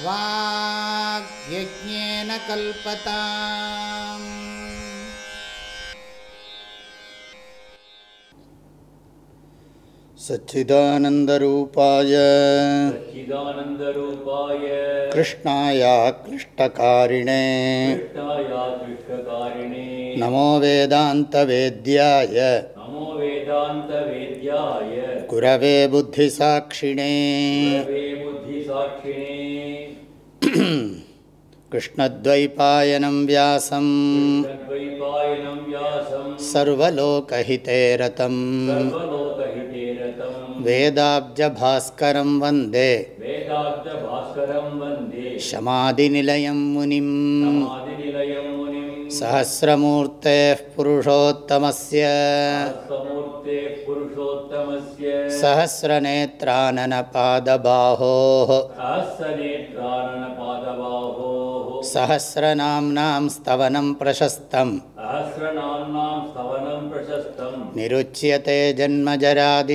वाग्यज्ञेन कल्पताम्। सच्चिदानन्दरूपाय सच्चिदानन्दरूपाय कृष्णायाक्लिष्टकारिणे कृष्णायादृष्टकारिणे नमो वेदान्तवेद्याय। नमो वेदान्तवेद्याय। गुरवे बुद्धिसाक्षिणे। गुरवे बुद्धिसाक्षिणे कृष्णद्वैपायनं व्यासम् तद्वैपायनं व्यासं सर्वलोकहिते रतम् सर्वलोकहिते रतं वेदाब्जभास्करं वन्दे वेदाब्दभास्करं वन्दे शमादिनिलयं मुनिम् समाधिनिलयं मुनिं सहस्रमूर्तेः पुरुषोत्तमस्य। सहस्रनेत्राननपादबाहोः। सहस्रनाम्नां स्तवनं प्रशस्तम्। निरुच्यते जन्मजरादिशान्त्यै।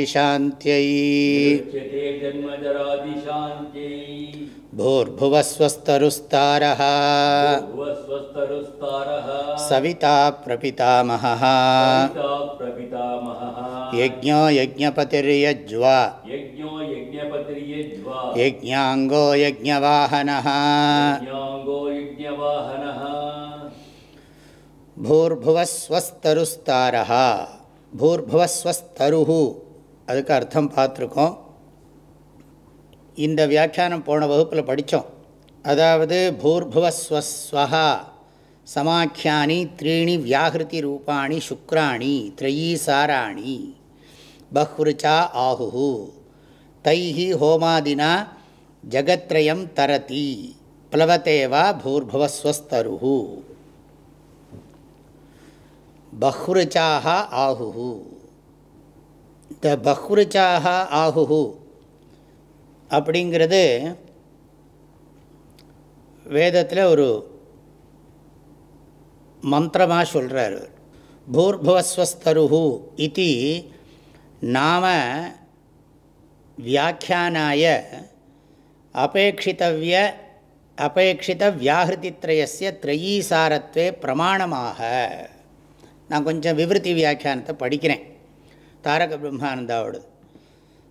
भूर्भुवस्वस्तरुस्तारः भुवस्वस्तरुस्तारः सविता प्रपितामहः पिता प्रपितामहः यज्ञो यज्ञपतिर्यज्वा यज्ञो यज्ञपतिर्यज्वा यज्ञाङ्गो यज्ञवाहनः यज्ञाङ्गो यज्ञवाहनः பூர்புவஸ்வஸ்தருஸ்தாரா பூர்புவஸ்வஸ்தருஹு அதுக்கு அர்த்தம் பார்த்துருக்கோம் இந்த வியாக்கியானம் போன வகுப்பில் படித்தோம் அதாவது பூர்புவஸ்வஸ்வஹா சமாக்கியானி த்ரீணி வியாகிருதி ரூபாணி சுக்ராணி த்ரயீசாராணி பஹ்ருச்சா ஆஹு தைஹி ஹோமாதினா ஜகத்ரயம் தரதி பிளவத்தேவா பூர்புவஸ்வஸ்தருஹு பஹ்ருச்சாக ஆஹுஹு த பஹ்ருச்சாக ஆஹுஹு அப்படிங்கிறது வேதத்தில் ஒரு மந்திரமாக சொல்கிறார் பூர்பவஸ்வஸ்தருஹு இது நாம வியாக்கியானாய அபேட்சித்தவிய அபேட்சித வியாகிருதித்ரயஸ்ய த்ரயீசாரத்வே பிரமாணமாக. நான் கொஞ்சம் விவருத்தி வியாக்கியானத்தை படிக்கிறேன். தாரக பிரம்மானந்தாவோடது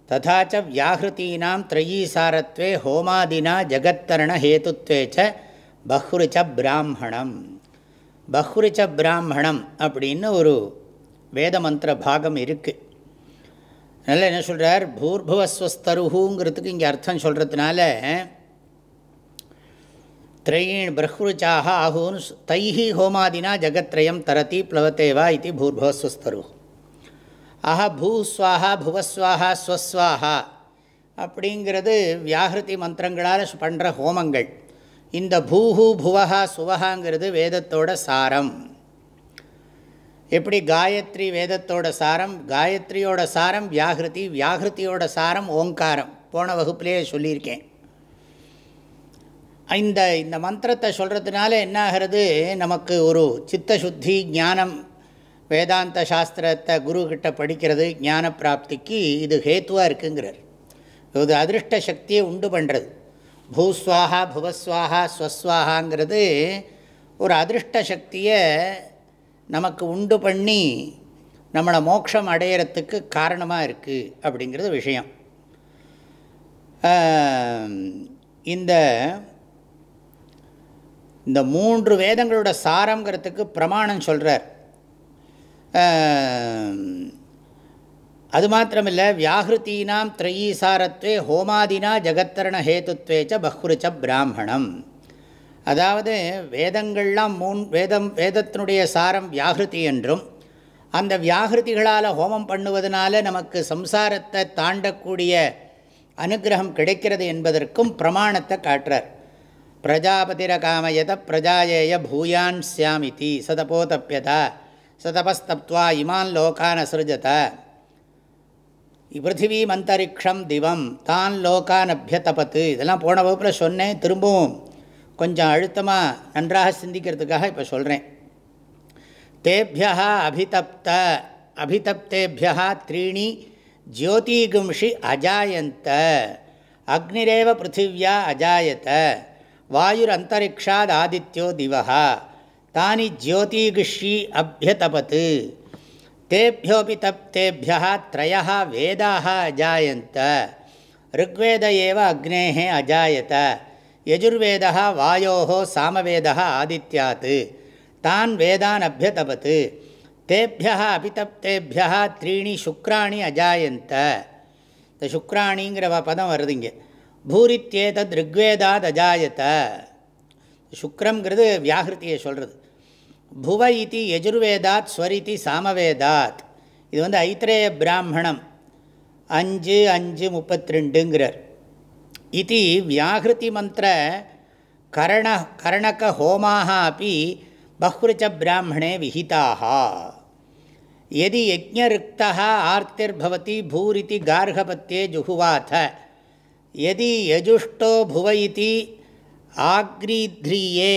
ததாச்ச வியாகிருத்தீனாம் த்ரயீசாரத்வே ஹோமாதினா ஜகத்தரண ஹேத்துத்வே ச பஹ்ருச்ச பிராமணம் பஹ்ருச்ச பிராமணம் அப்படின்னு ஒரு வேத மந்திர பாகம் இருக்குது அதனால் என்ன சொல்கிறார் பூர்புவஸ்வஸ்தருஹுங்கிறதுக்கு இங்கே அர்த்தம் சொல்கிறதுனால திரையீண் பிரஹ்ருச்சாக ஆகுன்னு தைஹி ஹோமாதினா ஜகத்ரயம் தரதி பிளவத்தேவா இது பூர்பவஸ்வஸ்தரு அஹ பூஸ்வாஹா புவஸ்வாகா ஸ்வஸ்வாஹா அப்படிங்கிறது வியாகிருதி மந்திரங்களால் பண்ணுற ஹோமங்கள். இந்த பூஹு புவஹா சுவஹாங்கிறது வேதத்தோட சாரம். எப்படி காயத்ரி வேதத்தோட சாரம்? காயத்ரியோட சாரம் வியாகிருதி வியாகிருத்தியோட சாரம் ஓங்காரம். போன வகுப்புலேயே சொல்லியிருக்கேன். இந்த இந்த மந்திரத்தை சொல்கிறதுனால என்ன ஆகிறது? நமக்கு ஒரு சித்த சுத்தி ஞானம் வேதாந்த சாஸ்திரத்தை குருக்கிட்ட படிக்கிறது ஞான பிராப்திக்கு இது ஹேத்துவாக இருக்குங்கிறார். இது அதிருஷ்ட சக்தியை உண்டு பண்ணுறது பூஸ்வாஹா புவஸ்வாகா ஸ்வஸ்வாகாங்கிறது ஒரு அதிருஷ்ட சக்தியை நமக்கு உண்டு பண்ணி நம்மளை மோட்சம் அடையிறத்துக்கு காரணமாக இருக்குது அப்படிங்கிறது விஷயம். இந்த இந்த மூன்று வேதங்களோட சாரங்கிறதுக்கு பிரமாணம் சொல்கிறார் அது மாத்திரமில்லை வியாகிருத்தீனாம் திரையீசாரத்வே ஹோமாதினா ஜகத்தரண ஹேத்துத்வே ச பஹ்ருச்ச பிராமணம். அதாவது வேதங்கள்லாம் மூன் வேதம் வேதத்தினுடைய சாரம் வியாகிருதி என்றும் அந்த வியாகிருதிகளால் ஹோமம் பண்ணுவதனால நமக்கு சம்சாரத்தை தாண்டக்கூடிய அனுகிரகம் கிடைக்கிறது என்பதற்கும் பிரமாணத்தை காட்டுறார். பிரஜாபதிரகாமயத பிரஜாயேய பூயான் சியாமிதி சதபோதப்பியதா சதபஸ்தப்துவா இமான் லோகான் அசிருஜத பிருத்திவி மந்தரிக்ஷம் திவம் தான் லோகான் அபியதபத்து இதெல்லாம் போன வகுப்பில் சொன்னேன் திரும்பவும் கொஞ்சம் அழுத்தமாக நன்றாக சிந்திக்கிறதுக்காக இப்போ சொல்கிறேன் தேபியா அபிதப்த அபிதப்தேபியா த்ரீணி ஜோதிகும்ஷி அஜாயந்த அக்னிரேவ பிருத்திவியா அஜாயத வாயுர் அந்தரிக்ஷாத் ஆதித்யோ திவா தானி ஜோதிகிஷி அபியதபத் தேபியோபி தப்தேபியா த்ரயா வேதாக அஜாயந்த ருக்வேத ஏவ அக்னேः அஜாயத யஜுர்வேதः வாயோ சாமவேதः ஆதித்யாத் தான் வேதான் அபியதபத் தேபியா அபிதப்தேபியா த்ரீணி சுக்ராணி அஜாயந்த இந்த சுக்ராணிங்கிற பதம் வருது இங்கே. பூரித்தேதத் ருக்வேதாத் அஜாயத்த சுக்ரம்ங்கிறது வியாகிருத்தியை சொல்கிறது புவ இதி எஜுர்வேதாத் ஸ்வரிதி சாமவேதாத் இது வந்து ஐத்திரேய பிராமணம் அஞ்சு அஞ்சு முப்பத்தி ரெண்டுங்கிறார் இது வியாகிருதி மந்திர கரண கரணக ஹோமாக அப்படி பஹ்ருச்ச பிராமணே விஹிதாக எதி யஜ்ருக்தா ஆர்த்திர் பவதி பூரிதி கார்கபத்தியே ஜுகுவாத எதி யஜுஷ்டோ புவ இதி ஆக்ரீத்ரீயே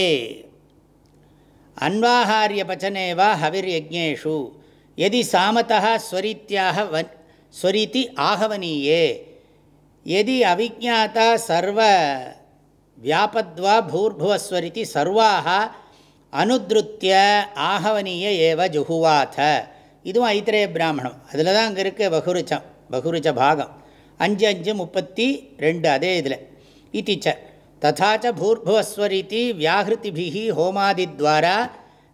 அன்வாஹாரிய பச்சனேவா ஹவிர் யஜ்னேஷு எதி சாமத்தா ஸ்வரீத்தியாக வன் ஸ்வரித்தி ஆகவனீயே. எதி அவிஜாத்தா சர்வ வியாபத்வா பூர்புவஸ்வரித்தி சர்வாக அனுதிருத்திய ஆகவனீய ஏவ ஜுகுவாத இதுவும் ஐத்திரேய பிராமணம். அதில் தான் அங்கே இருக்க பகுரிச்சம் பகுரிச்ச பாகம். அஞ்சு அஞ்சு முப்பத்தி ரெண்டு அதே இதில். இத்திச்ச. ததாச்ச பூர்புவஸ்வரிதி வியாகிருதிபிகி ஹோமாதித்வாரா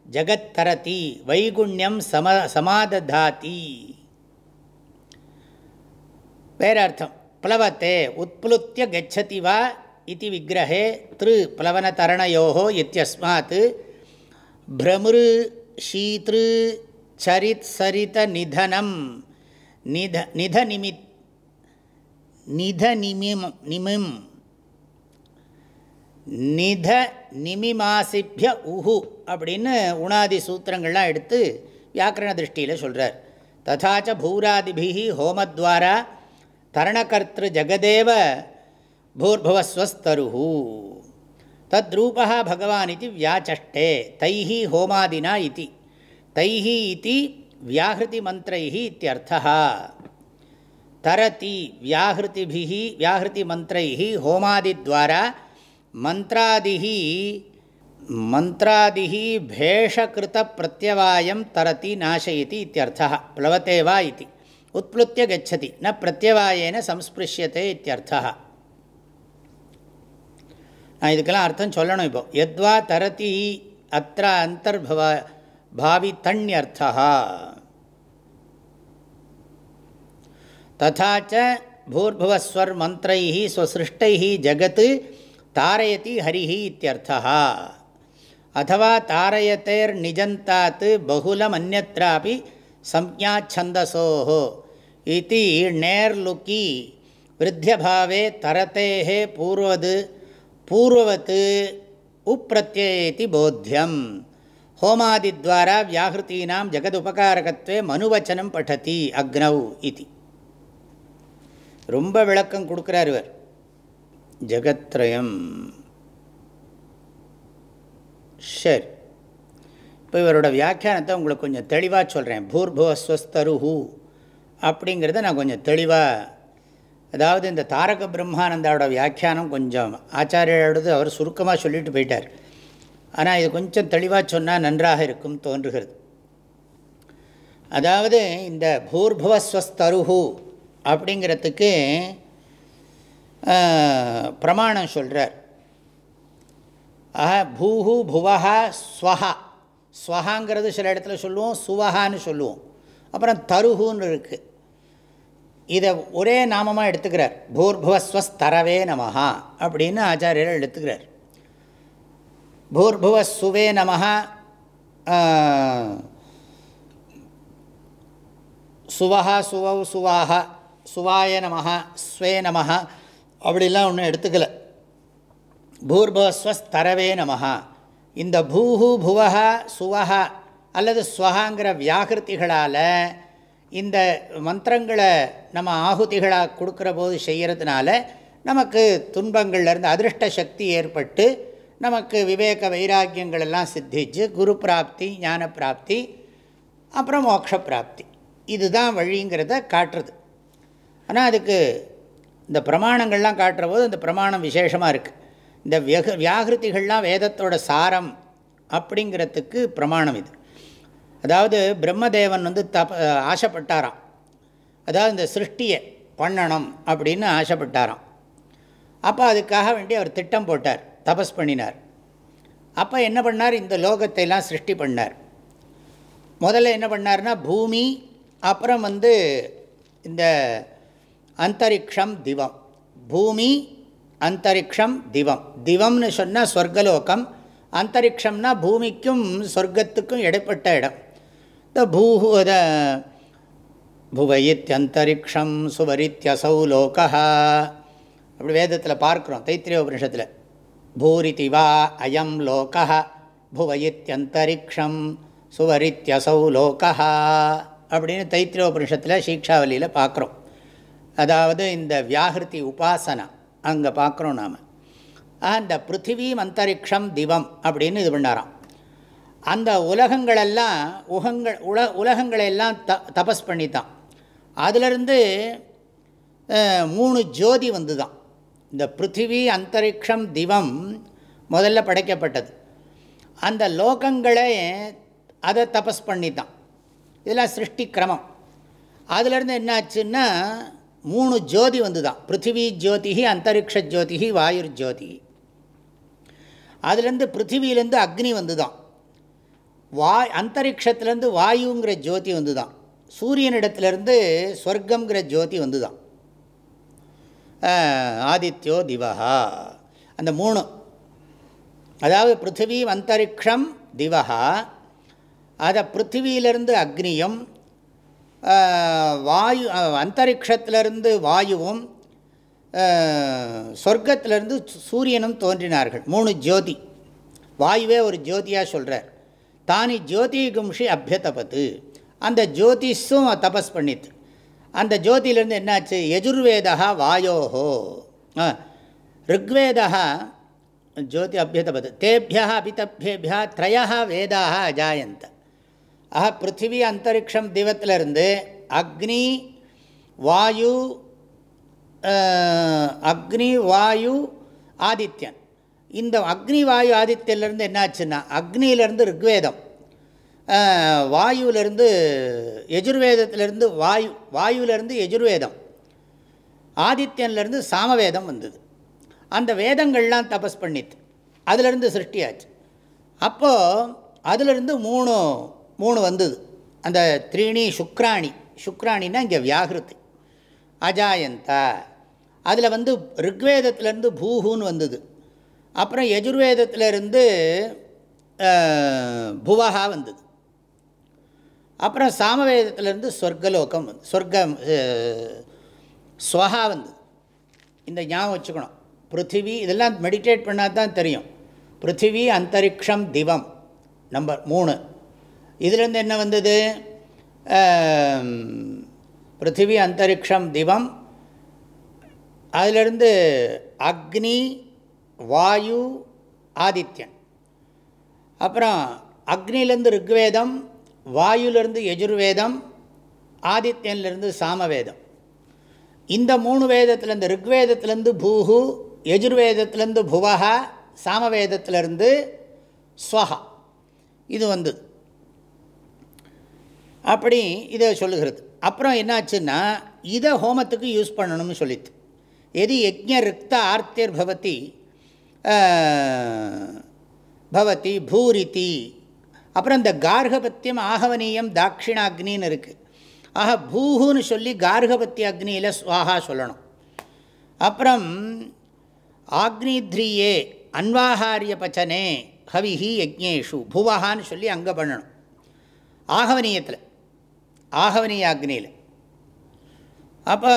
ஜகத்தரதி வைகுண்யம் சம சமாததாதி வேற அர்த்தம் பிளவத்தே உத்ப்ளுத்திய கச்சதி வா இது விக்கிரகே திரு பிளவனதரணயோ இத்தியஸ்மாத் பிரமிரு ஷீத்ரு சரித் சரித நிதனம் நித நித நிமித் நித நிமிம் நிமிம் நித நிமிமாசிபிய உஹு அப்படின்னு உணாதி சூத்திரங்கள்லாம் எடுத்து வியாக்கரண திருஷ்டியில் சொல்கிறார் ததாச்ச பூராதிபிஹி ஹோமத்வாரா தரணகர்த்திரு ஜெகதேவ பூர்பவஸ்வஸ்தருஹு. தத்ரூபா பகவான் இது வியாச்சஷ்டே தைஹி ஹோமாதினா இது. தைஹி இது வியாகிருதி மந்திரைஹி இத்தியர்த்தா தரதி வியாஹிருதிபிः வியாஹிருதி மந்திரைः ஹோமாதித்வாரா மந்திராதிகி மந்திராதிகி பேஷகிருத பிரத்யவாயம் தரதி நாசயதி இத்தியர்த்தா பிளவத்தே வா இது உட்புளுத்திய கச்சதி ந பிரத்யவாயேன சம்ஸ்பிருஷ்யத்தை இத்தியர்த்தா நான் இதுக்கெல்லாம் அர்த்தம் சொல்லணும் இப்போ. எத்வா தரதி அத்த அந்தர்பவ பாவி தண்யர்த்தா ததாச்ச பூர்பவஸ்வர் மந்திரை ஸ்வசிருஷ்டை ஜகத்து தாரயதி ஹரிஹி இத்தியர்த்தா அதுவா தாரயத்தேர் நிஜந்தாத் பகுலம் அந்நத்திராபி சம்ஞாச்சந்தசோ இது நேர்லுக்கி விருத்தியபாவே தரத்தேகே பூர்வது பூர்வவத்து உப்பிரத்யேதி போத்தியம் ஹோமாதித்வாரா வியாகிருத்தீனாம் ஜெகதுபகாரகத்வே மனுவச்சனம் பட்டதி அக்னவ் இது. ரொம்ப விளக்கம் கொடுக்குறார் இவர். ஜெகத்ரயம். சரி. இப்போ இவரோட வியாக்கியானத்தை உங்களுக்கு கொஞ்சம் தெளிவாக சொல்கிறேன் பூர்புவஸ்வஸ்தருஹு அப்படிங்கிறத நான் கொஞ்சம் தெளிவாக அதாவது இந்த தாரக பிரம்மானந்தாவோட வியாக்கியானம் கொஞ்சம் ஆச்சாரியோடது அவர் சுருக்கமாக சொல்லிட்டு போயிட்டார். ஆனால் இது கொஞ்சம் தெளிவாக சொன்னால் நன்றாக இருக்கும் தோன்றுகிறது. அதாவது இந்த பூர்பவஸ்வஸ்தருஹு அப்படிங்கிறதுக்கு பிரமாணம் சொல்கிறார் ஆஹா பூஹு புவஹா ஸ்வஹா. ஸ்வஹாங்கிறது சில இடத்துல சொல்லுவோம் சுவஹான்னு சொல்லுவோம். அப்புறம் தருஹுன்னு இருக்குது இதை ஒரே நாமமாக எடுத்துக்கிறார். பூர்புவஸ்வஸ்தரவே நமஹா அப்படின்னு ஆச்சாரியர் எடுத்துக்கிறார். பூர்புவஸ்சுவே நமஹா சுவஹா சுவௌ சுவாஹா சுவாய நமஹா ஸ்வே நமஹா அப்படிலாம் ஒன்றும் எடுத்துக்கல. பூர்பஸ்வஸ்தரவே நமஹா. இந்த பூஹு புவஹா சுவஹா அல்லது ஸ்வஹாங்கிற வியாகிருத்திகளால் இந்த மந்திரங்களை நம்ம ஆகுதிகளாக கொடுக்குற போது செய்கிறதுனால நமக்கு துன்பங்கள்லேருந்து அதிருஷ்ட சக்தி ஏற்பட்டு நமக்கு விவேக வைராக்கியங்கள் எல்லாம் சித்திச்சு குரு பிராப்தி ஞான பிராப்தி அப்புறம் மோட்ச பிராப்தி. இதுதான் வழிங்கிறத காட்டுறது. ஆனால் அதுக்கு இந்த பிரமாணங்கள்லாம் காட்டுற போது இந்த பிரமாணம் விசேஷமாக இருக்குது இந்த வியக வியாகிருதிகள்லாம் வேதத்தோட சாரம் அப்படிங்கிறதுக்கு பிரமாணம் இது. அதாவது பிரம்மதேவன் வந்து தப ஆசைப்பட்டாராம். அதாவது இந்த சிருஷ்டியை பண்ணணும் அப்படின்னு ஆசைப்பட்டாராம். அப்போ அதுக்காக வேண்டி அவர் திட்டம் போட்டார் தபஸ் பண்ணினார். அப்போ என்ன பண்ணார்? இந்த லோகத்தை எல்லாம் சிருஷ்டி பண்ணார். முதல்ல என்ன பண்ணார்னா பூமி அப்புறம் வந்து இந்த அந்தரிக்ஷம் திவம். பூமி அந்தரிக்ஷம் திவம். திவம்னு சொன்னால் ஸ்வர்கலோகம் அந்தரிக்ஷம்னா பூமிக்கும் சொர்க்கத்துக்கும் இடைப்பட்ட இடம். இந்த பூஹு அத புவயித்யந்தரிக்ஷம் சுவரித்யசௌ லோகா அப்படி வேதத்தில் பார்க்குறோம் தைத்திரிய உபனிஷத்தில். பூரிதி வா அயம் லோகா புவயித்யந்தரிக்ஷம் சுவரித்யசௌ லோகா அப்படின்னு தைத்திரிய உபனிஷத்தில் சீக்ஷாவலியில் பார்க்குறோம். அதாவது இந்த வியாகிருதி உபாசனா அங்கே பார்க்குறோம் நாம். அந்த பிருத்திவி அந்தரிக்ஷம் திவம் அப்படின்னு இது பண்ணாராம். அந்த உலகங்களெல்லாம் உகங்கள் உல உலகங்களெல்லாம் த தபஸ் பண்ணித்தான் அதிலிருந்து மூணு ஜோதி வந்து தான் இந்த பிருத்திவி அந்தரிக்ஷம் திவம் முதல்ல படைக்கப்பட்டது. அந்த லோகங்களை அதை தபஸ் பண்ணித்தான் இதெல்லாம் சிருஷ்டி கிரமம். அதிலிருந்து என்னாச்சுன்னா மூணு ஜோதி வந்து தான் பிருத்திவி ஜோதிஹி அந்தரிக்ஷ ஜோதிஹி வாயுர் ஜோதி அதுலேருந்து பிருத்திவியிலேருந்து அக்னி வந்து தான் வாய் அந்தரிக்ஷத்துலேருந்து வாயுங்கிற ஜோதி வந்து தான் சூரியனிடத்துலேருந்து ஸ்வர்க்கங்கிற ஜோதி வந்து தான் ஆதித்யோ திவஹா. அந்த மூணு. அதாவது பிருத்திவி அந்தரிக்ஷம் திவஹா. அதை பிருத்திவியிலிருந்து அக்னியும் வாயு அந்தரிக்ஷத்திலிருந்து வாயுவும் சொர்க்கத்திலிருந்து சூரியனும் தோன்றினார்கள். மூணு ஜோதி. வாயுவே ஒரு ஜோதியாக சொல்கிறார் தானி ஜோதி கும்ஷி அபியதபத்து. அந்த ஜோதிஷும் தபஸ் பண்ணித்து. அந்த ஜோதியிலேருந்து என்னாச்சு? யஜுர்வேதா வாயோஹோ. ருக்வேதா ஜோதி அபியதபத் தேபியா அபிதபியேபியா த்ரயா வேதாக அஜாயந்த. ஆஹா பிருத்திவி அந்தரிக்ஷம் திவத்திலிருந்து அக்னி வாயு அக்னி வாயு ஆதித்யன். இந்த அக்னி வாயு ஆதித்யிலேருந்து என்னாச்சுன்னா அக்னியிலேருந்து ருக்வேதம். வாயுவிலேருந்து எஜுர்வேதத்திலேருந்து வாயு வாயுவிலேருந்து எஜுர்வேதம் ஆதித்யன்லேருந்து சாமவேதம் வந்தது. அந்த வேதங்கள்லாம் தபஸ் பண்ணித்து அதிலிருந்து சிருஷ்டியாச்சு. அப்போது அதிலிருந்து மூணு மூணு வந்தது. அந்த த்ரீணி சுக்ராணி. சுக்ராணின்னா இங்கே வியாகிருதி அஜாயந்தா. அதில் வந்து ருக்வேதத்துலேருந்து பூஹுன்னு வந்தது. அப்புறம் யஜுர்வேதத்திலேருந்து புவஹா வந்தது. அப்புறம் சாமவேதத்திலேருந்து சொர்க்கலோகம் வந்து சொர்க்கம் ஸ்வஹா வந்தது. இந்த ஞாபகம் வச்சுக்கணும். பிருத்திவி இதெல்லாம் மெடிடேட் பண்ணால் தான் தெரியும். பிருத்திவி அந்தரிக்ஷம் திவம். நம்பர் மூணு. இதுலேருந்து என்ன வந்தது? பிருத்திவி அந்தரிக்ஷம் திவம். அதிலிருந்து அக்னி வாயு ஆதித்யன். அப்புறம் அக்னிலேருந்து ருக்வேதம் வாயுலேருந்து யஜுர்வேதம் ஆதித்யன்லேருந்து சாமவேதம். இந்த மூணு வேதத்துலேருந்து ருக்வேதத்துலேருந்து பூஹு யஜுர்வேதத்துலேருந்து புவஹா சாமவேதத்திலேருந்து ஸ்வஹா. இது வந்தது அப்படி இதை சொல்லுகிறது. அப்புறம் என்னாச்சுன்னா இதை ஹோமத்துக்கு யூஸ் பண்ணணும்னு சொல்லித்து எது யஜ்ய ரிக்த ஆர்த்தியர் பவதி பவதி பூரித்தி அப்புறம் இந்த கார்கபத்தியம் ஆகவனீயம் தாட்சிணாக்னின்னு இருக்குது ஆக பூஹுன்னு சொல்லி கார்கபத்திய அக்னியில் சுவாகா சொல்லணும். அப்புறம் ஆக்னித்ரியே அன்வாகாரிய பச்சனே ஹவிஹி யஜ்ஞேஷு புவஹான்னு சொல்லி அங்கே பண்ணணும். ஆகவனீயத்தில். ஆகவனி அக்னியில் அப்போ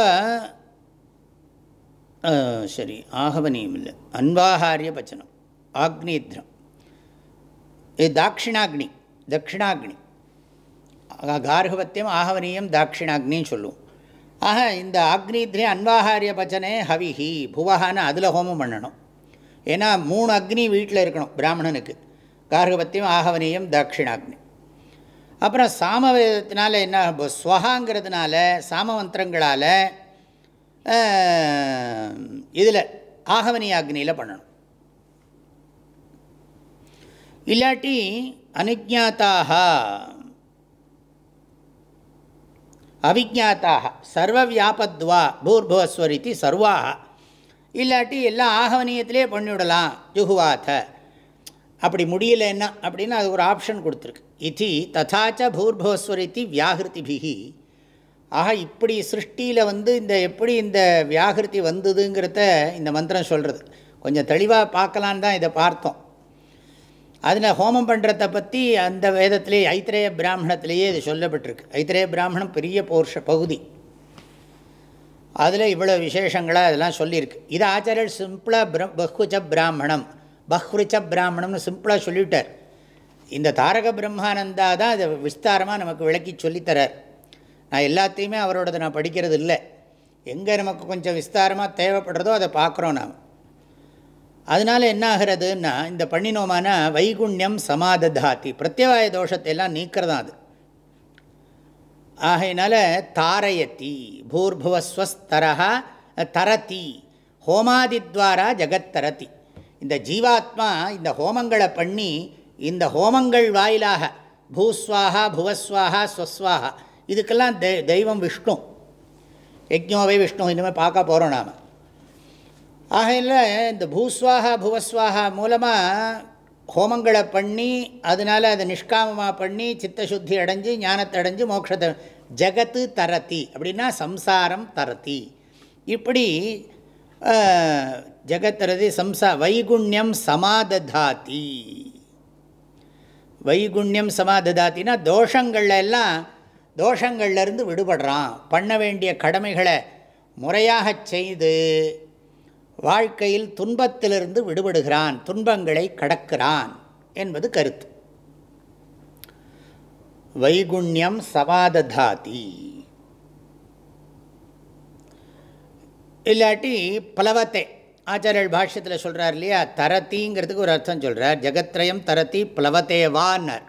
சரி ஆகவனியும் இல்லை. அன்பாகாரிய பச்சனம். ஆக்னித்ரம். இது தாட்சிணாக்னி தட்சிணாக்னி கார்கபத்தியம் ஆகவனியம் தாட்சிணாக்னின்னு சொல்லுவோம். ஆக இந்த அக்னித்ரி அன்வாகாரிய பச்சனே ஹவிஹி புவஹான்னு அதில் ஹோமம் பண்ணணும். ஏன்னா மூணு அக்னி வீட்டில் இருக்கணும் பிராமணனுக்கு. கார்கபத்தியம் ஆகவனியம் தாட்சிணாக்னி அப்புறம் சாமவேதத்தினால என்ன ஸ்வஹாங்கிறதுனால சாமமந்திரங்களால் இதில் ஆகவனி அக்னியில் பண்ணணும். இல்லாட்டி அனுஜாத்தாக அவிஜாத்தாக சர்வ வியாபத்வா பூர்புவஸ்வரித்தி சர்வாக இல்லாட்டி எல்லாம் ஆகவனியத்திலே பண்ணிவிடலாம். ஜுகுவாத்த அப்படி முடியலன்னா அப்படின்னு அது ஒரு ஆப்ஷன் கொடுத்துருக்கு. இதி ததாச்ச பூர்புவஸ்வரித்தி வியாகிருதிபிகி ஆக இப்படி சிருஷ்டியில் வந்து இந்த எப்படி இந்த வியாகிருதி வந்ததுங்கிறத இந்த மந்திரம் சொல்கிறது கொஞ்சம் தெளிவாக பார்க்கலான்னு தான் இதை பார்த்தோம். அதில் ஹோமம் பண்ணுறத பற்றி அந்த வேதத்திலே ஐத்திரேய பிராமணத்திலேயே இது சொல்லப்பட்டிருக்கு. ஐத்திரேய பிராமணம் பெரிய போர்ஷ பகுதி. அதில் இவ்வளோ விசேஷங்களாக அதெல்லாம் சொல்லியிருக்கு. இது ஆச்சாரியர் சிம்பிளாக பிர பகுஜ பிராமணம். பஹ்ருச்ச பிராமணம்னு சிம்பிளாக சொல்லிவிட்டார். இந்த தாரக பிரம்மானந்தா தான் அதை விஸ்தாரமாக நமக்கு விளக்கி சொல்லித்தரார். நான் எல்லாத்தையுமே அவரோடது நான் படிக்கிறது இல்லை எங்கே நமக்கு கொஞ்சம் விஸ்தாரமாக தேவைப்படுறதோ அதை பார்க்குறோம் நாம். அதனால் என்ன ஆகிறதுன்னா இந்த பண்ணினோமான வைகுண்யம் சமாததாத்தி பிரத்யவாய தோஷத்தை எல்லாம் நீக்கிறதா அது. ஆகையினால தாரயத்தி பூர்புவஸ்வஸ்தரா தரதி ஹோமாதித்வாரா ஜகத்தரதி. இந்த ஜீவாத்மா இந்த ஹோமங்களை பண்ணி இந்த ஹோமங்கள் வாயிலாக பூஸ்வாகா புவஸ்வாகா ஸ்வஸ்வாகா இதுக்கெல்லாம் தெ தெய்வம் விஷ்ணு. யஜ்ஞோவை விஷ்ணு இனிமேல் பார்க்க போகிறோம் நாம். ஆகையில் இந்த பூஸ்வாகா புவஸ்வாகா மூலமாக ஹோமங்களை பண்ணி அதனால் அதை நிஷ்காமமாக பண்ணி சித்தசுத்தி அடைஞ்சு ஞானத்தை அடைஞ்சு மோட்சத்தை ஜகத்து தரத்தி அப்படின்னா சம்சாரம் தரத்தி. இப்படி ஜகத்தரதி சம்சா வைகுண்யம் சமாததாதி. வைகுண்யம் சமாததாத்தினா தோஷங்கள்ல எல்லாம் தோஷங்கள்லேருந்து விடுபடுறான். பண்ண வேண்டிய கடமைகளை முறையாக செய்து வாழ்க்கையில் துன்பத்திலிருந்து விடுபடுகிறான். துன்பங்களை கடக்கிறான் என்பது கருத்து. வைகுண்யம் சமாததாதி. இல்லாட்டி பலவத்தை ஆச்சாரியர் பாஷ்யத்தில் சொல்கிறார் இல்லையா? தரத்திங்கிறதுக்கு ஒரு அர்த்தம் சொல்கிறார் ஜெகத்ரயம் தரத்தி பிளவத்தே வான்னர்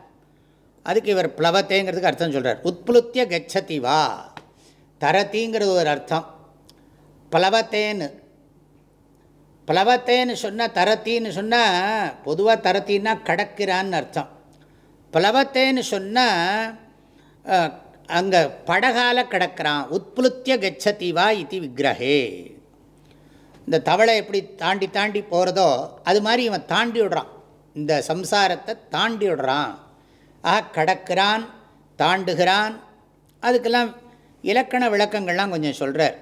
அதுக்கு இவர் பிளவத்தேங்கிறதுக்கு அர்த்தம் சொல்கிறார் உத்புலுத்திய கச்சதி வா. தரத்திங்கிறது ஒரு அர்த்தம். பிளவத்தேன்னு. பிளவத்தேன்னு சொன்னால் தரத்தின்னு சொன்னால் பொதுவாக தரத்தின்னா கடக்கிறான்னு அர்த்தம். பிளவத்தேன்னு சொன்னால் அங்கே படகால கடக்கிறான். உத்புலுத்திய கச்சதி வா இது விக்கிரகே இந்த தவளை எப்படி தாண்டி தாண்டி போகிறதோ அது மாதிரி இவன் தாண்டி விடுறான். இந்த சம்சாரத்தை தாண்டி விடுறான். ஆக கடக்கிறான் தாண்டுகிறான். அதுக்கெல்லாம் இலக்கண விளக்கங்கள்லாம் கொஞ்சம் சொல்கிறார்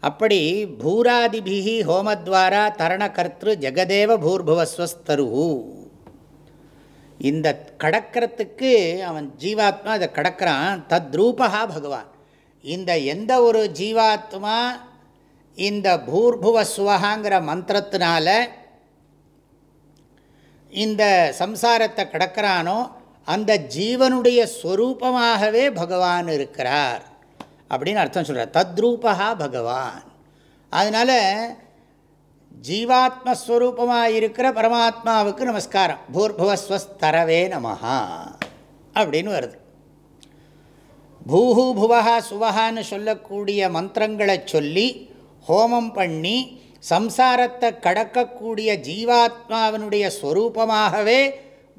அப்படி பூராதிபிகி ஹோமத்வாரா தரணகர்த்திரு ஜெகதேவ பூர்புவஸ்வஸ்தரு இந்த கடக்கிறதுக்கு அவன் ஜீவாத்மா இதை கடக்கிறான். தத்ரூபா பகவான். இந்த எந்த ஒரு ஜீவாத்மா இந்த பூர்புவஸ்வகாங்கிற மந்திரத்தினால இந்த சம்சாரத்தை கிடக்கிறானோ அந்த ஜீவனுடைய ஸ்வரூபமாகவே பகவான் இருக்கிறார். அப்படின்னு அர்த்தம் சொல்கிறார் தத்ரூபா பகவான். அதனால் ஜீவாத்மஸ்வரூபமாக இருக்கிற பரமாத்மாவுக்கு நமஸ்காரம். பூர்புவஸ்வஸ்தரவே நமஹா அப்படின்னு வருது. பூஹு புவஹா சுவஹான்னு சொல்லக்கூடிய மந்திரங்களை சொல்லி ஹோமம் பண்ணி சம்சாரத்தை கடக்கக்கூடிய ஜீவாத்மாவினுடைய ஸ்வரூபமாகவே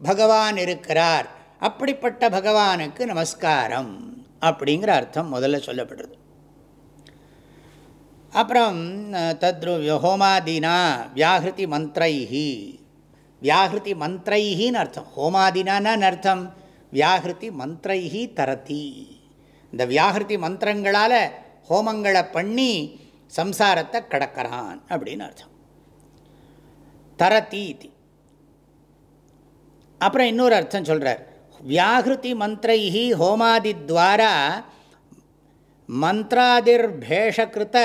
பகவான் இருக்கிறார். அப்படிப்பட்ட பகவானுக்கு நமஸ்காரம் அப்படிங்கிற அர்த்தம் முதல்ல சொல்லப்படுறது அப்புறம் தத்ரு ஹோமாதினா வியாகிருதி மந்திரைஹி. வியாகிருதி மந்திரைஹின்னு அர்த்தம். ஹோமாதினான்னு அர்த்தம்? வியாகிருதி மந்திரைஹி தரதி. இந்த வியாகிருதி மந்திரங்களால் ஹோமங்களை பண்ணி சம்சாரத்தை கடக்கிறான் அப்படின்னு அர்த்தம். தரதி அப்புறம் இன்னொரு அர்த்தம் சொல்கிறார் வியாகிருதி மந்திரைஹி ஹோமாதித்வாரா மந்திராதிர்பேஷகிருத்த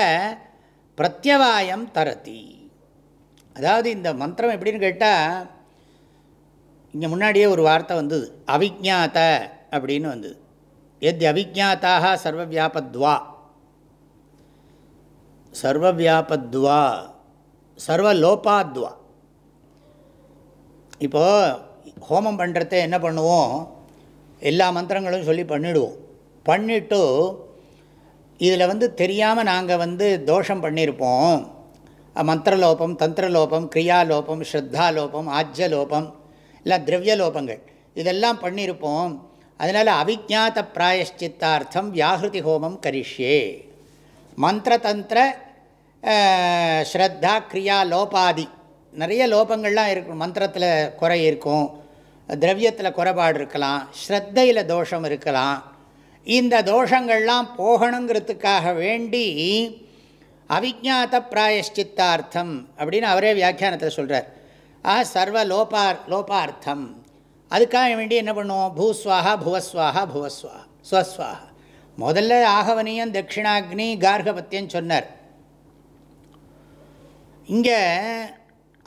பிரத்யவாயம் தரதி அதாவது இந்த மந்திரம் எப்படின்னு கேட்டால் இங்கே முன்னாடியே ஒரு வார்த்தை வந்தது. அவிஜாத்த அப்படின்னு வந்தது. எத் அவிஜாத்தாக சர்வவியாபத்வா சர்வவியாபத்வா சர்வலோபாத்வா. இப்போது ஹோமம் பண்ணுறத என்ன பண்ணுவோம்? எல்லா மந்திரங்களும் சொல்லி பண்ணிவிடுவோம் பண்ணிவிட்டு இதில் வந்து தெரியாமல் நாங்கள் வந்து தோஷம் பண்ணியிருப்போம் மந்திரலோபம் தந்திரலோபம் கிரியாலோபம் ஸ்ரத்தாலோபம் ஆஜ்யலோபம் இல்லை திரவியலோபங்கள். இதெல்லாம் பண்ணியிருப்போம் அதனால் அவிஜாத பிராயஷ்சித்தார்த்தம் வியாகிருதி ஹோமம் கரிஷ்யே. மந்திரதந்திர ஸ்ரத்தா கிரியா லோபாதி. நிறைய லோபங்கள்லாம் இருக்கும் மந்திரத்தில் குறை இருக்கும். திரவியத்தில் குறைபாடு இருக்கலாம். ஸ்ரத்தையில் தோஷம் இருக்கலாம். இந்த தோஷங்கள்லாம் போகணுங்கிறதுக்காக வேண்டி அவிஜாத்த பிராயஷ்சித்தார்த்தம் அப்படின்னு அவரே வியாக்கியானத்தில் சொல்கிறார் ஆ சர்வ லோபார் லோபார்த்தம். அதுக்காக வேண்டி என்ன பண்ணுவோம்? பூஸ்வாகா புவஸ்வாகா புவஸ்வா ஸ்வஸ்வாகா முதல்ல ஆகவனியம் தட்சிணாக்னி கார்கபத்தியம் சொன்னார். இங்கே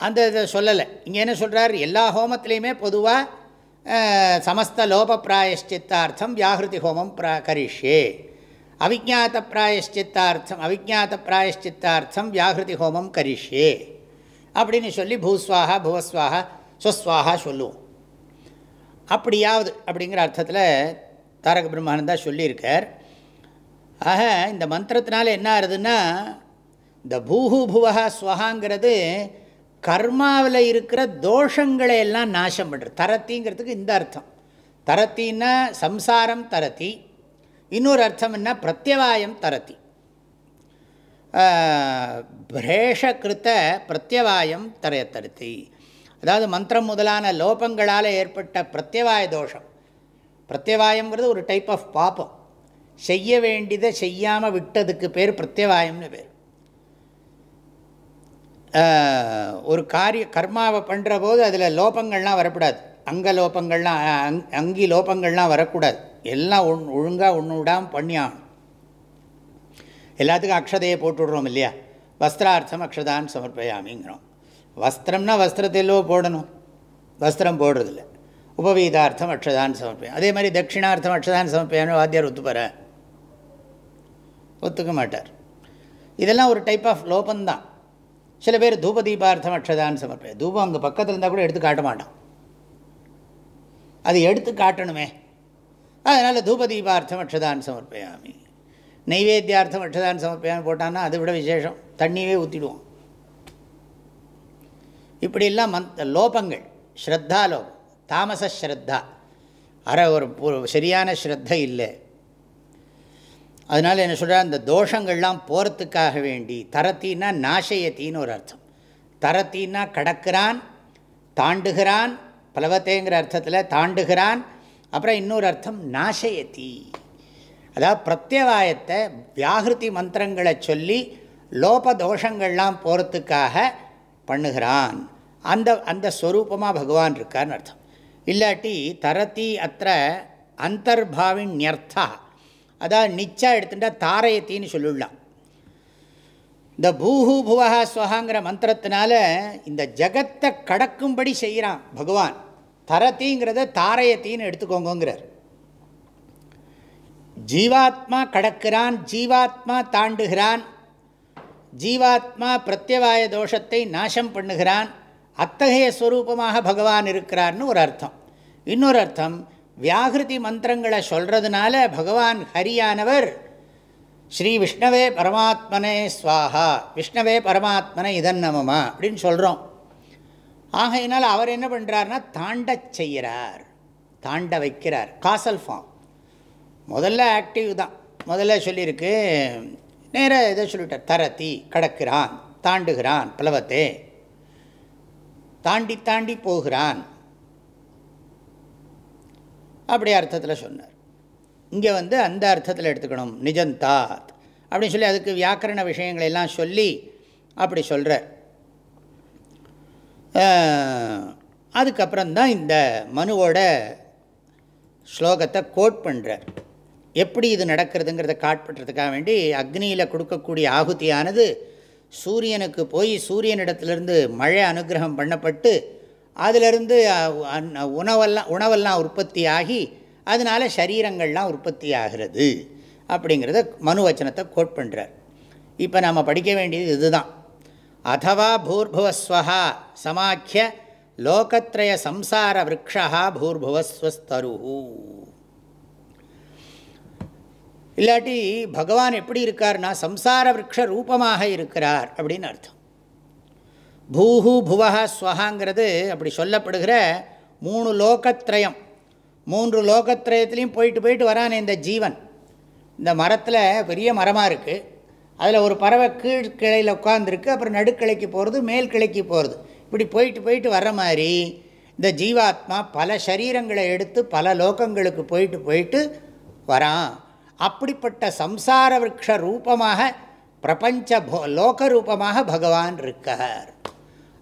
அந்த இதை சொல்லலை. இங்கே என்ன சொல்கிறார் எல்லா ஹோமத்துலேயுமே பொதுவாக சமஸ்த லோப பிராயஷ்சித்தார்த்தம் வியாகிருதி ஹோமம் பிரா கரிஷ்யே. அவிஜாத்த பிராயஷ்சித்தார்த்தம் அவிஜாத்த பிராயஷ்சித்தார்த்தம் வியாகிருதி ஹோமம் கரிஷ்யே. அப்படின்னு சொல்லி பூஸ்வாகா புவஸ்வாஹா சுஸ்வாகா சொல்லுவோம். அப்படியாவது அப்படிங்கிற அர்த்தத்தில் தாரக பிரம்மானந்தா சொல்லியிருக்கார். ஆக இந்த மந்திரத்தினால என்ன ஆகுதுன்னா இந்த பூஹு புவஹா ஸ்வஹாங்கிறது கர்மாவில் இருக்கிற தோஷங்களை எல்லாம் நாசம் பண்ணுறது தரத்திங்கிறதுக்கு இந்த அர்த்தம். தரத்தின்னா சம்சாரம் தரத்தி இன்னொரு அர்த்தம் என்ன? பிரத்யவாயம் தரத்தி. பிரேஷகிருத்த பிரத்யவாயம் தரைய தருத்தி அதாவது மந்திரம் முதலான லோபங்களால் ஏற்பட்ட பிரத்யவாய தோஷம். பிரத்யவாயங்கிறது ஒரு டைப் ஆஃப் பாப்பம் செய்ய வேண்டியதை செய்யாமல் விட்டதுக்கு பேர் பிரத்யவாயம்னு பேர். ஒரு காரிய கர்மாவை பண்ணுற போது அதில் லோபங்கள்லாம் வரக்கூடாது. அங்க லோபங்கள்லாம் அங் அங்கி லோபங்கள்லாம் வரக்கூடாது. எல்லாம் ஒன் ஒழுங்காக ஒன்று விடாமல் பண்ணி ஆகணும். எல்லாத்துக்கும் அக்ஷதையை போட்டு விடுறோம் இல்லையா? வஸ்திரார்த்தம் அக்ஷதான் சமர்ப்பயாமிங்கிறோம். வஸ்திரம்னா வஸ்திரத்திலோ போடணும். வஸ்திரம் போடுறதில்ல. உபவீதார்த்தம் அக்ஷதான் சமர்ப்பயம். அதே மாதிரி தட்சிணார்த்தம் அக்ஷதான் சமர்ப்பயான்னு வாத்தியார் ஒத்துப்பார? ஒத்துக்க மாட்டார் இதெல்லாம் ஒரு டைப் ஆஃப் லோபந்தான். சில பேர் தூப தீபார்த்தம் அக்ஷதான் சமர்ப்பேன் தூபம் அங்கே பக்கத்தில் இருந்தால் கூட எடுத்து காட்ட மாட்டான். அது எடுத்து காட்டணுமே. அதனால் தூப தீபார்த்தம் அக்ஷதான் சமர்ப்பயாமி நைவேத்தியார்த்தம் அக்ஷதான் சமர்ப்பயாமி போட்டான்னா அதை விட விசேஷம். தண்ணியவே ஊற்றிடுவோம் இப்படியெல்லாம் மந்த் லோபங்கள். ஸ்ரத்தா லோபம். தாமச ஸ்ரத்தா. அற ஒரு சரியான ஸ்ரத்தை இல்லை. அதனால் என்ன சொல்கிறார் அந்த தோஷங்கள்லாம் போகிறதுக்காக வேண்டி தரத்தின்னா நாசயத்தின்னு ஒரு அர்த்தம். தரத்தின்னா கடக்கிறான் தாண்டுகிறான் பலவத்தேங்கிற அர்த்தத்தில் தாண்டுகிறான் அப்புறம் இன்னொரு அர்த்தம் நாசயத்தி. அதாவது பிரத்யவாயத்தை வியாகிருதி மந்திரங்களை சொல்லி லோப தோஷங்கள்லாம் போகிறதுக்காக பண்ணுகிறான். அந்த அந்த ஸ்வரூபமாக பகவான் இருக்கார்னு அர்த்தம். இல்லாட்டி தரத்தி அத்த அந்தர்பாவின்யர்த்தா அதாவது நிச்சா எடுத்துட்டா தாரயத்தின்னு சொல்லிடலாம் இந்த பூஹூ புவஹா ஸ்வஹாங்கிற மந்திரத்தினால இந்த ஜகத்தை கடக்கும்படி செய்கிறான் பகவான். தரத்திங்கிறத தாரயத்தின்னு எடுத்துக்கோங்கிறார் ஜீவாத்மா கடக்கிறான் ஜீவாத்மா தாண்டுகிறான் ஜீவாத்மா பிரத்யவாய தோஷத்தை நாசம் பண்ணுகிறான் அத்தகைய ஸ்வரூபமாக பகவான் இருக்கிறார்னு ஒரு அர்த்தம். இன்னொரு அர்த்தம் வியாகிருதி மந்திரங்களை சொல்கிறதுனால பகவான் ஹரியானவர் ஸ்ரீ விஷ்ணவே பரமாத்மனே ஸ்வாஹா விஷ்ணவே பரமாத்மனை இதன் நமமா அப்படின்னு சொல்கிறோம் ஆகையினால் அவர் என்ன பண்ணுறார்னா தாண்டச் செய்கிறார் தாண்ட வைக்கிறார் காசல் ஃபார்ம் முதல்ல ஆக்டிவ் தான். முதல்ல சொல்லியிருக்கு நேராக இதை சொல்லிட்டார் தரத்தி கடக்கிறான் தாண்டுகிறான் பிளவத்தே தாண்டி தாண்டி போகிறான். அப்படி அர்த்தத்தில் சொன்னார். இங்கே வந்து அந்த அர்த்தத்தில் எடுத்துக்கணும். நிஜந்தாத். அப்படின்னு சொல்லி அதுக்கு வியாக்கரண விஷயங்களை எல்லாம் சொல்லி அப்படி சொல்கிறார் அதுக்கப்புறம்தான் இந்த மனுவோட ஸ்லோகத்தை கோட் பண்ணுறார் எப்படி இது நடக்கிறதுங்கிறத காட்பட்டுறதுக்காக வேண்டி அக்னியில் கொடுக்கக்கூடிய ஆகுதியானது சூரியனுக்கு போய் சூரியனிடத்திலிருந்து மழை அனுகிரகம் பண்ணப்பட்டு அதிலிருந்து உணவெல்லாம் உணவெல்லாம் உற்பத்தி ஆகி அதனால் சரீரங்கள்லாம் உற்பத்தி ஆகிறது அப்படிங்கிறத மனு வச்சனத்தை கோட் பண்ணுறார் இப்போ நாம் படிக்க வேண்டியது இதுதான். அதவா பூர்புவஸ்வஹா சமாக்கிய லோகத்ரய சம்சார விரக்ஷா பூர்புவஸ்வஸ்தரு இல்லாட்டி பகவான் எப்படி இருக்கார்னா சம்சார விரக்ஷ ரூபமாக இருக்கிறார் அப்படின்னு அர்த்தம். பூஹு புவஹா ஸ்வஹாங்கிறது அப்படி சொல்லப்படுகிற மூணு லோகத்ரயம். மூன்று லோகத்ரயத்துலேயும் போயிட்டு போயிட்டு வரானே இந்த ஜீவன். இந்த மரத்தில் பெரிய மரமாக இருக்குது அதில் ஒரு பறவை கீழ் கிளையில் உட்காந்துருக்கு அப்புறம் நடுக்கிளைக்கு போகிறது மேல் கிளைக்கு போகிறது இப்படி போயிட்டு போயிட்டு வர்ற மாதிரி இந்த ஜீவாத்மா பல சரீரங்களை எடுத்து பல லோகங்களுக்கு போயிட்டு போயிட்டு வரான். அப்படிப்பட்ட சம்சார விரக்ஷ ரூபமாக பிரபஞ்ச போ லோக ரூபமாக பகவான் இருக்கார்.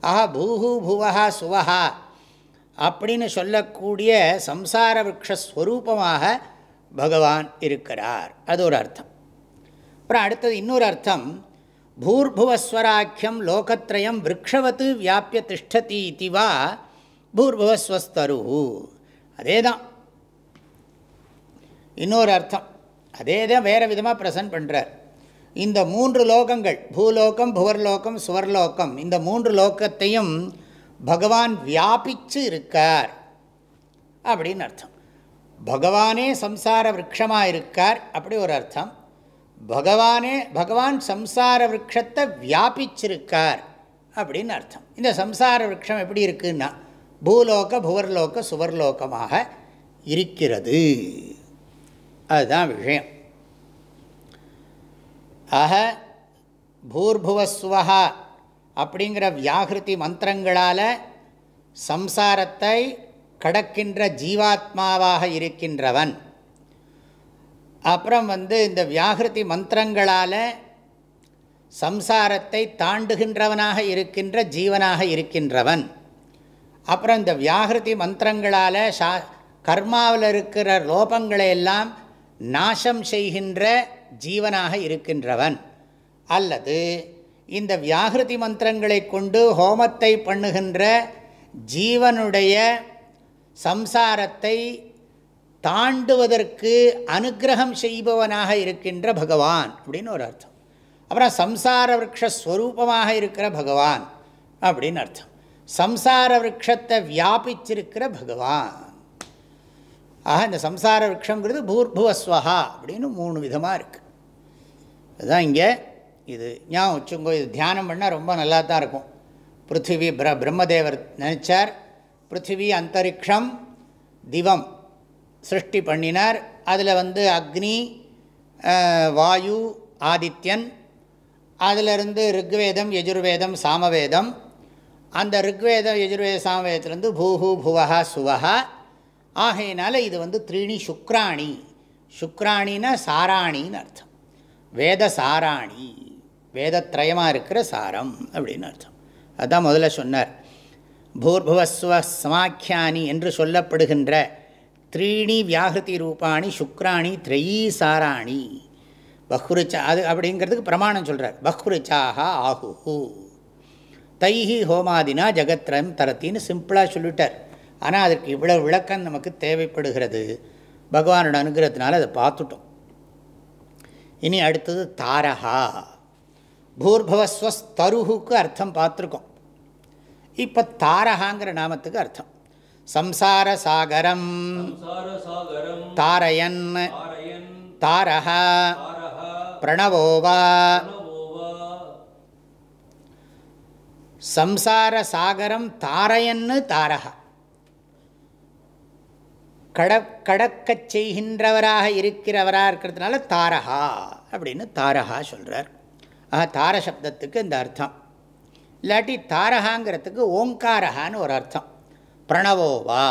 ஆஹா பூஹு புவஹா சுவஹா அப்படின்னு சொல்லக்கூடிய சம்சார விரக்ஷஸ்வரூபமாக பகவான் இருக்கிறார். அது ஒரு அர்த்தம். அப்புறம் அடுத்தது இன்னொரு அர்த்தம். பூர்புவஸ்வராக்கியம் லோகத்ரயம் விரக்ஷவத்து வியாபிய திஷ்டதி இதுவா பூர்புவஸ்வஸ்தரு அதே தான். இன்னொரு அர்த்தம். அதே தான் வேறு விதமாக ப்ரெசன்ட் பண்ணுறார் இந்த மூன்று லோகங்கள் பூலோகம் புவர்லோகம் சுவர்லோகம் இந்த மூன்று லோகத்தையும் பகவான் வியாபிச்சு இருக்கார் அப்படின்னு அர்த்தம். பகவானே சம்சார விரக்ஷமாக இருக்கார் அப்படி ஒரு அர்த்தம். பகவானே பகவான் சம்சார விரக்ஷத்தை வியாபிச்சிருக்கார் அப்படின்னு அர்த்தம். இந்த சம்சார விரக்ஷம் எப்படி இருக்குன்னா பூலோக புவர்லோக சுவர்லோகமாக இருக்கிறது. அதுதான் விஷயம். அஹ பூர்புவஸ்வஹா அப்படிங்கிற வியாகிருதி மந்திரங்களால் சம்சாரத்தை கடக்கின்ற ஜீவாத்மாவாக இருக்கின்றவன். அப்புறம் வந்து இந்த வியாகிருதி மந்திரங்களால் சம்சாரத்தை தாண்டுகின்றவனாக இருக்கின்ற ஜீவனாக இருக்கின்றவன். அப்புறம் இந்த வியாகிருதி மந்திரங்களால் சா கர்மாவில் இருக்கிற லோபங்களை எல்லாம் நாசம் செய்கின்ற ஜீவனாக இருக்கின்றவன். அல்லது இந்த வியாகிருதி மந்திரங்களை கொண்டு ஹோமத்தை பண்ணுகின்ற ஜீவனுடைய சம்சாரத்தை தாண்டுவதற்கு அனுகிரகம் செய்பவனாக இருக்கின்ற பகவான் அப்படின்னு ஒரு அர்த்தம். அப்புறம் சம்சார விரக்ஷஸ்வரூபமாக இருக்கிற பகவான் அப்படின்னு அர்த்தம். சம்சார விரக்ஷத்தை வியாபிச்சிருக்கிற பகவான். ஆக இந்த சம்சார விரக்ஷங்கிறது பூர்புவஸ்வஹா அப்படின்னு மூணு விதமாக இருக்குது அதுதான் இங்கே இது ஞாபகம் வச்சுங்கோ இது தியானம் பண்ணால் ரொம்ப நல்லா தான் இருக்கும். பிருத்திவி பிர பிரம்மதேவர் நினச்சார் பிருத்திவி அந்தரிக்ஷம் திவம் சிருஷ்டி பண்ணினார். அதில் வந்து அக்னி வாயு ஆதித்யன் அதிலிருந்து ரிக்வேதம் யஜுர்வேதம் சாமவேதம். அந்த ரிக்வேதம் யஜுர்வேத சாமவேதத்துலேருந்து பூஹு புவஹா சுவஹா ஆகையினால இது வந்து த்ரீணி சுக்ராணி. சுக்ராணின்னா சாராணின்னு அர்த்தம். வேத சாராணி. வேதத்ரயமாக இருக்கிற சாரம் அப்படின்னு அர்த்தம். அதுதான் முதல்ல சொன்னார். பூர்புவஸ்வ சமாக்கியானி என்று சொல்லப்படுகின்ற த்ரீணி வியாகிருதி ரூபாணி சுக்ராணி த்ரயீ சாராணி. பஹ்ருச்சா அது அப்படிங்கிறதுக்கு பிரமாணம் சொல்கிறார் பஹ்ருச்சாக ஆஹுஹு. தைஹி ஹோமாதினா ஜகத்ரயம் தரத்தின்னு சிம்பிளாக சொல்லிட்டார். ஆனால் அதற்கு இவ்வளோ விளக்கம் நமக்கு தேவைப்படுகிறது. பகவானோட அனுகிரகத்தினால அதை பார்த்துட்டோம். இனி அடுத்தது தாரகா. பூர்பவஸ்வஸ்தருகுக்கு அர்த்தம் பார்த்துருக்கோம். இப்போ தாரகாங்கிற நாமத்துக்கு அர்த்தம். சம்சார சாகரம். தாரயன். தாரக. பிரணவோவா. சம்சார சாகரம் தாரயன்னு தாரகா. கட கடக்கச் செய்கின்றவராக இருக்கிறவராக இருக்கிறதுனால தாரஹா அப்படின்னு தாரஹா சொல்கிறார் ஆஹா தார சப்தத்துக்கு இந்த அர்த்தம். இல்லாட்டி தாரஹாங்கிறதுக்கு ஓங்காரகான்னு ஒரு அர்த்தம். பிரணவோவா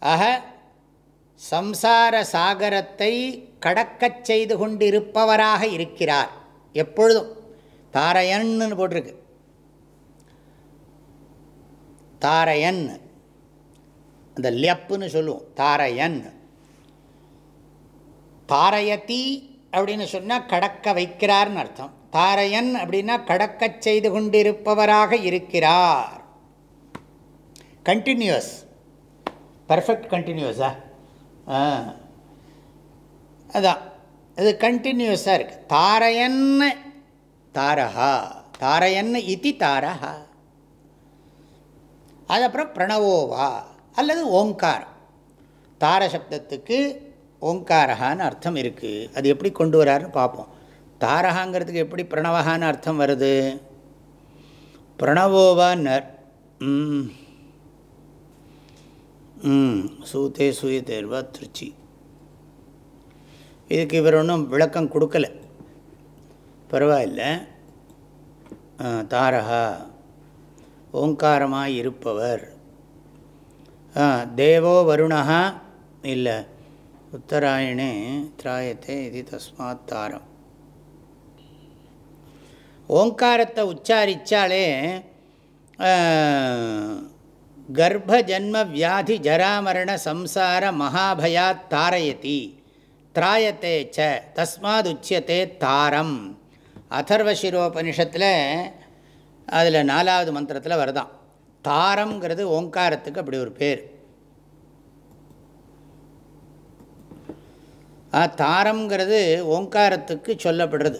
ஆக சம்சார சாகரத்தை கடக்கச் செய்து கொண்டிருப்பவராக இருக்கிறார். எப்பொழுதும் தாரையன்னு போட்டிருக்கு. தாரையன் அந்த லெப்புன்னு சொல்லுவோம் தாரையன். தாரயதி அப்படின்னு சொன்னால் கடக்க வைக்கிறார்னு அர்த்தம். தாரையன் அப்படின்னா கடக்கச் செய்து கொண்டிருப்பவராக இருக்கிறார். கண்டினியூஸ் பர்ஃபெக்ட் கண்டினியூஸா அதான். அது கண்டினியூஸாக இருக்குது தாரையன் தாரஹா. தாரையன் இதி தாரஹா. அது அப்புறம் பிரணவோவா? அல்லது ஓங்காரம். தார சப்தத்துக்கு ஓங்காரகான்னு அர்த்தம் இருக்குது அது எப்படி கொண்டு வராருன்னு பார்ப்போம். தாரகாங்கிறதுக்கு எப்படி பிரணவகான்னு அர்த்தம் வருது? பிரணவோவான்னர். ம். ம். சூத்தே தேர்வா திருச்சி. இதுக்கு இவர் ஒன்றும் விளக்கம் கொடுக்கல. பரவாயில்ல. தாரகா. ஓங்காரமாக இருப்பவர். தேவோ வருணா இல்லை. உத்தராயணே திராயத்தே இது தஸ்மாத் தாரம். ஓங்காரத்தை உச்சாரித்தாலே கர்ப்ப ஜன்ம வியாதி ஜராமரண சம்சார மகாபயாத் தாரயதி. திராயத்தே ச தஸ்மாத் உச்சியத்தே தாரம். அதர்வசிரோபனிஷத்தில் அதில் நாலாவது மந்திரத்தில் வருதான். தாரம்ங்கிறது ஓங்காரத்துக்கு அப்படி ஒரு பேர். தாரம்ங்கிறது ஓங்காரத்துக்கு சொல்லப்படுறது.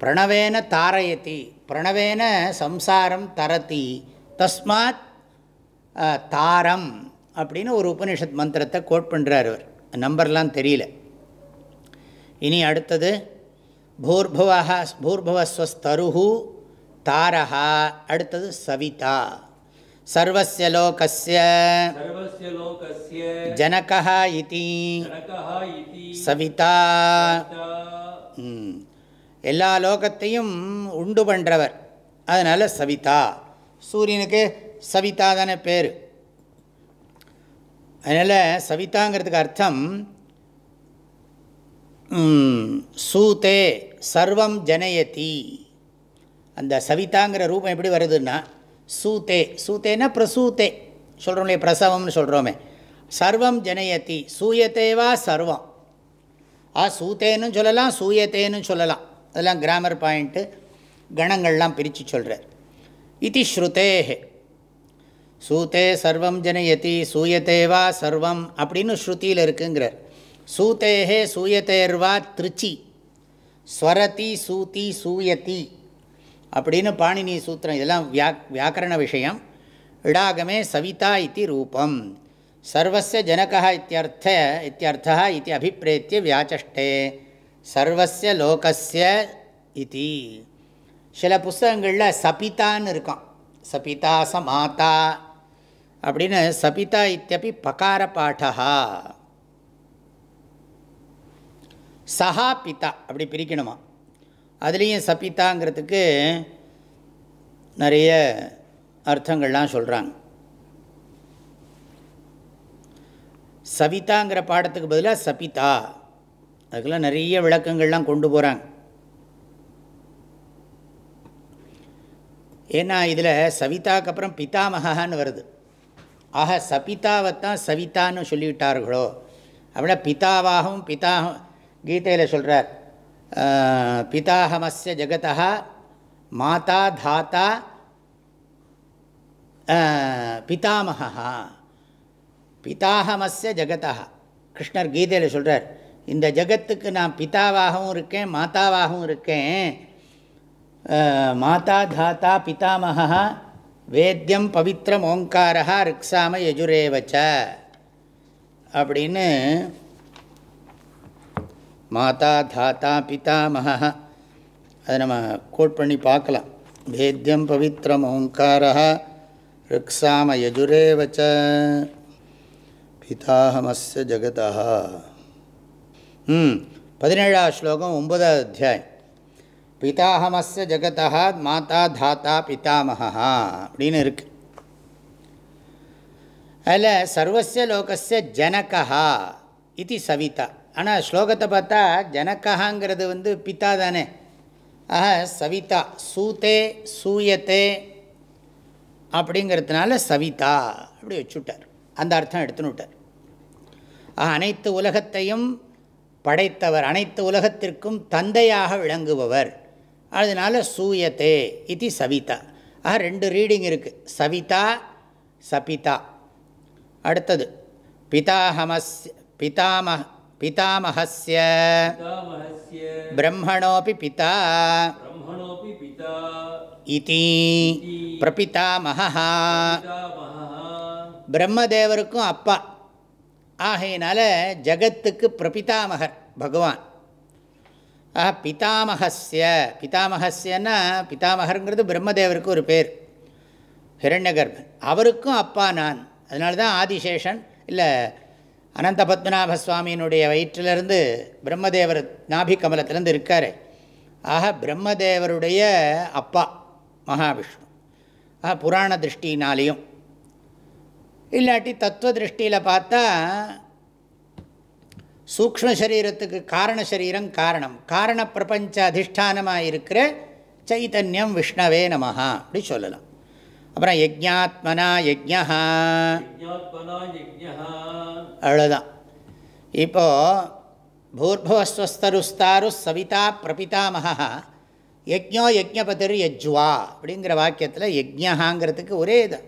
பிரணவேன தாரயதி பிரணவேன சம்சாரம் தரதி தஸ்மாத் தாரம் அப்படின்னு ஒரு உபனிஷத் மந்திரத்தை கோட் பண்ணுறார் அவர் நம்பர்லாம் தெரியல. இனி அடுத்தது பூர்புவா பூர்புவஸ்வஸ்தருஹு தாரஹா அடுத்தது சவிதா. सर्वस्य लोकस्य ஜனகா இதி जनकः इति சவிதா सा ம். எல்லா லோகத்தையும் உண்டு பண்ணுறவர் அதனால் சவிதா சூரியனுக்கு சவிதா தானே பேர் அதனால் சவிதாங்கிறதுக்கு அர்த்தம் ம், சூதே சர்வம் ஜனயதி அந்த சவிதாங்கிற ரூபம் எப்படி வருதுன்னா சூத்தே சூத்தேனா பிரசூத்தே சொல்கிறோம் இல்லையா பிரசவம்னு சொல்கிறோமே சர்வம் ஜனயதி சூயத்தேவா சர்வம். ஆ சூத்தேன்னு சொல்லலாம் சூயத்தேன்னு சொல்லலாம். அதெல்லாம் கிராமர் பாயிண்ட்டு கணங்கள்லாம் பிரித்து சொல்கிறார் இது ஸ்ருதேஹே. சூத்தே சர்வம் ஜனயதி சூயத்தேவா சர்வம் அப்படின்னு ஸ்ருதியில் இருக்குங்கிறார். சூத்தேஹே சூயத்தேர்வா திருச்சி. ஸ்வரதி சூதி சூயதி. அப்படின்னு பாணினி சூத்திரம் இதெல்லாம் வியா வியாக்கரண விஷயம். இடாகமே சவிதா இது ரூபம். சர்வச ஜனகா இத்தியர்த்த இத்தியர்த்தா இது அபிப்பிரேத்திய வியாச்சஷ்டே. சர்வச லோகஸ்ய இது. சில புஸ்தகங்களில் சபிதான்னு இருக்கும். சபிதா ச மாதா அப்படின்னு சபிதா இத்தியபி பகார பாட்டா சஹா பிதா அப்படி பிரிக்கணுமா? அதுலேயும் சபிதாங்கிறதுக்கு நிறைய அர்த்தங்கள்லாம் சொல்கிறாங்க சவிதாங்கிற பாடத்துக்கு பதிலாக சபிதா. அதுக்கெல்லாம் நிறைய விளக்கங்கள்லாம் கொண்டு போகிறாங்க ஏன்னா இதில் சவிதாக்கு அப்புறம் பிதாமகான்னு வருது. ஆக சபிதாவைத்தான் சவிதான்னு சொல்லிவிட்டார்களோ? அப்படின்னா பிதாவாகவும் பிதா கீதையில் சொல்கிறார் பிதாஹமஸ்ய ஜகதா மாதா தாத்தா பிதாமகா பிதாஹமஸ்ய ஜகதா கிருஷ்ணர் கீதையில் சொல்கிறார் இந்த ஜெகத்துக்கு நான் பிதாவாகவும் இருக்கேன் மாதாவாகவும் இருக்கேன். மாதா தாத்தா பிதாமகா வேத்தியம் பவித்ரம் ஓங்காரா ரிக்ஸாம யஜுரேவச்ச. அப்படின்னு மாதா தாத்தா பிதாமகா. அதை நம்ம கோட் பண்ணி பார்க்கலாம். வேத்தியம் பவித்ரம் ஓங்காரா ரிக்ஸாம யஜுரேவச்ச பிதாஹமஸ்ய ஜகதா ம் பதினேழாவது ஸ்லோகம் ஒன்பதாவது அத்தியாயம். பிதாஹமஸ்ய ஜகதா மாதா தாத்தா பிதாமகா அப்படின்னு இருக்கு. அதில் சர்வஸ்ய லோகஸ்ய ஜனகா இது சவிதா. ஆனால் ஸ்லோகத்தை பார்த்தா ஜனக்கஹாங்கிறது வந்து பித்தா தானே ஆக சவிதா. சூதே சூயத்தே அப்படிங்கிறதுனால சவிதா அப்படி வச்சுட்டார். அந்த அர்த்தம் எடுத்துன்னு விட்டார். ஆக அனைத்து உலகத்தையும் படைத்தவர் அனைத்து உலகத்திற்கும் தந்தையாக விளங்குபவர். அதனால் சூயத்தே இது சவிதா. ஆக ரெண்டு ரீடிங் இருக்குது சவிதா சபிதா. அடுத்தது பிதாஹமஸ் பிதாமஹ पितामहस्य பிரம்மணோபி பிதா ब्रह्मणोऽपि पिता இதி பிரபிதாமகா पितामहः பிரம்மதேவருக்கும் அப்பா ஆகையினால ஜகத்துக்கு பிரபிதாமகர் பகவான் ஆஹா பிதாமகஸ்ய பிதாமகஸ்யன்னா பிதாமகருங்கிறது பிரம்மதேவருக்கு ஒரு பேர் ஹிரண்யகர்பன் அவருக்கும் அப்பா நான் அதனால தான் ஆதிசேஷன் இல்லை அனந்த பத்மநாப சுவாமியினுடைய வயிற்றிலிருந்து பிரம்மதேவர் நாபி கமலத்திலேருந்து இருக்கார். ஆக பிரம்மதேவருடைய அப்பா மகாவிஷ்ணு. ஆக புராண திருஷ்டினாலேயும் இல்லாட்டி தத்துவ திருஷ்டியில் பார்த்தா சூக்ம சரீரத்துக்கு காரண சரீரம் காரணம். காரண பிரபஞ்ச அதிஷ்டானமாக இருக்கிற சைத்தன்யம் விஷ்ணவே நமஹா. அப்படி சொல்லலாம். அப்புறம் யஜ்ஞாத்மனா யஜ்ஞா யஜ்ஞாத்மனா யஜ்ஞः அவ்வளோதான் இப்போது பூர்பவஸ்வஸ்தருஸ்தாரு சவிதா பிரபிதாமகா யஜ்ஞோ யஜ்ஞபதிர் யஜ்வா அப்படிங்கிற வாக்கியத்தில் யஜ்ஞகாங்கிறதுக்கு ஒரே இது.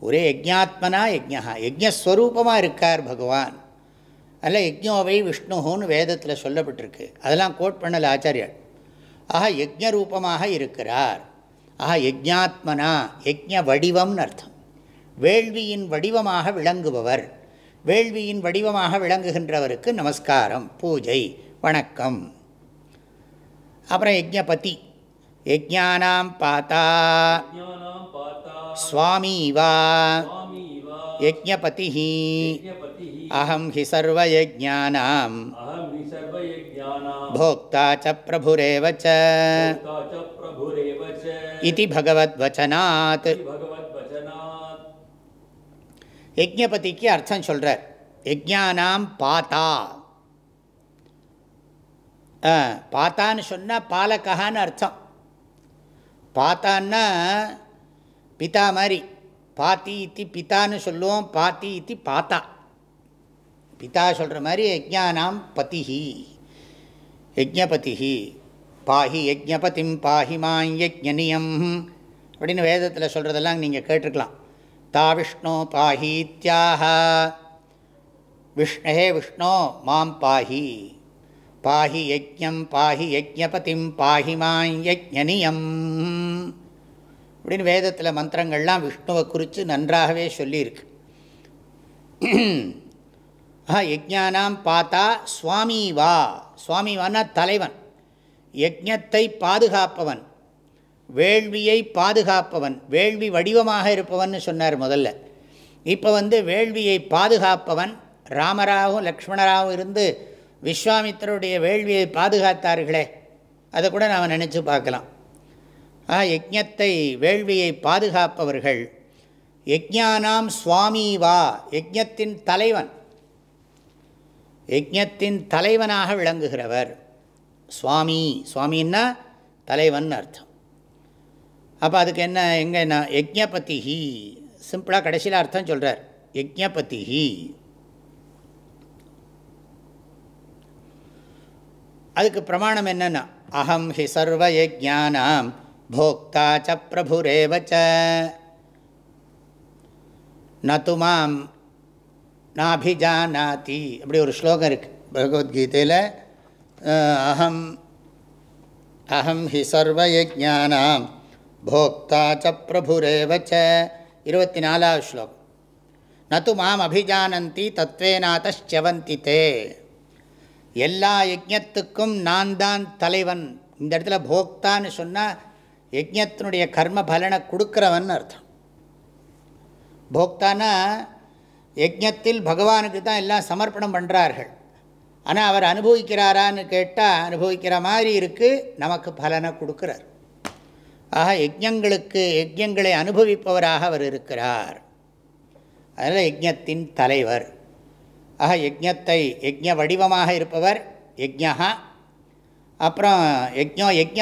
ஒரே யஜ்ஞாத்மனா யஜ்ஞா யஜ்ஞஸ்வரூபமாக இருக்கார் பகவான். அதில் யஜ்ஞோவை விஷ்ணுன்னு வேதத்தில் சொல்லப்பட்டிருக்கு. அதெல்லாம் கோட் பண்ணல ஆச்சாரியார். ஆக யஜ்ஞ ரூபமாக இருக்கிறார். ஆக யஜ்ஞாத்மனா யஜ்ஞ வடிவம்னு அர்த்தம். வேள்வியின் வடிவமாக விளங்குபவர். வேள்வியின் வடிவமாக விளங்குகின்றவருக்கு நமஸ்காரம் பூஜை வணக்கம். அப்புறம் யஜ்ஞபதி. யஜ்ஞானாம் பாத்தா. சுவாமி வா. சுவாமி இவா யஜ்ஞபதி யஜ்ஞபதிः அஹம் ஹி சர்வயஜானாம் அகம் हि सर्वयज्ञानां भोक्ता च प्रभुरेव च भोक्ता च प्रभुरेव च इति भगवद्वचनात् इति भगवद्वचनात् யஜ்ஞபதிக்கு அர்த்தம் சொல்கிறார் யஜ்ஞானாம் பாத்தா ஆ, பாத்தான்னு சொன்னால் பாலகஹான்னு அர்த்தம் பாத்தான்னா பிதா மாதிரி பாத்தி இத்தி பிதான்னு சொல்லுவோம் பாத்தி இத்தி பாத்தா. பிதா சொல்கிற மாதிரி யஜ்ஞானாம் பதிஹி. யஜ்ஞபதிஹி. பாஹி யஜ்ஞபதிம் பாஹி மாங் யஜ்ஞனியம். அப்படின்னு வேதத்தில் சொல்கிறதெல்லாம் நீங்கள் கேட்டிருக்கலாம். தா விஷ்ணு பாஹீத்யாக விஷ்ணே விஷ்ணோ மாம் பாஹி. பாஹி யஜ்ஞம் பாஹி யஜ்ஞபதிம் பாஹி மாங் யஜ்ஞனியம். அப்படின்னு வேதத்தில் மந்திரங்கள்லாம் விஷ்ணுவை குறித்து நன்றாகவே சொல்லியிருக்கு. ஆ யஜ்ஞானாம் பார்த்தா சுவாமி வா. சுவாமி வானா தலைவன். யஜத்தை பாதுகாப்பவன். வேள்வியை பாதுகாப்பவன். வேள்வி வடிவமாக இருப்பவன் சொன்னார் முதல்ல. இப்போ வந்து வேள்வியை பாதுகாப்பவன் ராமராவும் லக்ஷ்மணராவும் இருந்து விஸ்வாமித்தருடைய வேள்வியை பாதுகாத்தார்களே. அதை கூட நாம் நினச்சி பார்க்கலாம். ஆ யஜ்ஞத்தை வேள்வியை பாதுகாப்பவர்கள். யஜ்ஞானாம் சுவாமி வா யஜ்ஞத்தின் தலைவன். யஜ்ஞத்தின் தலைவனாக விளங்குகிறவர். சுவாமி சுவாமின்னா தலைவன் அர்த்தம். அப்போ அதுக்கு என்ன எங்கன்னா யஜ்ஞபதிஹி. சிம்பிளாக கடைசியில் அர்த்தம் சொல்கிறார் யஜ்ஞபதிஹி. அதுக்கு பிரமாணம் என்னென்னா அகம் ஹி சர்வ யஜானாம் போக்தா ச பிரபுரேவ ச நது மாம் நாபிஜானாதி அப்படி ஒரு ஸ்லோகம் இருக்குது பகவத்கீதையில் அகம் அகம் ஹி சர்வயஜானாம் போக்தா ச பிரபுரேவச்ச இருபத்தி நாலாவது ஸ்லோகம் நது மாம் அபிஜானந்தி தத்வேநாதவந்தி தே எல்லா யஜத்துக்கும் நான் தான் தலைவன். இந்த இடத்துல போக்தான்னு சொன்னால் யஜ்யத்தினுடைய கர்ம பலனை கொடுக்குறவன் அர்த்தம். போக்தானா யஜ்யத்தில் பகவானுக்கு தான் எல்லாம் சமர்ப்பணம் பண்ணுறார்கள் ஆனால் அவர் அனுபவிக்கிறாரான்னு கேட்டால் அனுபவிக்கிற மாதிரி இருக்குது நமக்கு பலனை கொடுக்குறார். ஆக யஜ்யங்களுக்கு யஜ்யங்களை அனுபவிப்பவராக அவர் இருக்கிறார். அதனால் யஜ்யத்தின் தலைவர். ஆக யஜ்யத்தை யஜ்ய வடிவமாக இருப்பவர் யஜ்ஞா அப்புறம் யஜ்யோ யஜ்ஞ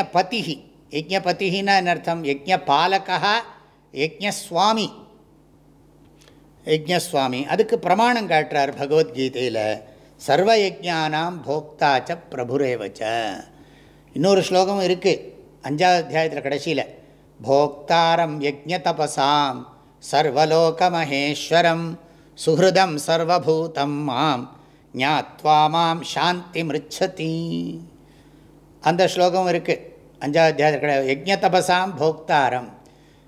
யஜ்ஞபதினா யஜ்ஞ பதிஹின்னா என்ன அர்த்தம் யஜ்ஞ யஜ்ஞஸ்வாமி யஜ்ஞஸ்வாமி அதுக்கு பிரமாணம் காட்டுறார் பகவத்கீதையில் சர்வ யஜானாம் போக்தாச்ச பிரபுரேவச்ச இன்னொரு ஸ்லோகம் இருக்குது அஞ்சாவது அத்தியாயத்தில் கடைசியில் போக்தாரம் யஜ்ஞ தபசாம் சர்வலோக மகேஸ்வரம் சுஹிருதம் சர்வபூதம் மாம் ஞாத்வா மாம் சாந்தி மிருச்சதி அந்த ஸ்லோகம் இருக்குது அஞ்சாவது அத்தியாயத்தில் கிடையாது யஜ்ய தபசாம் போக்தாரம்.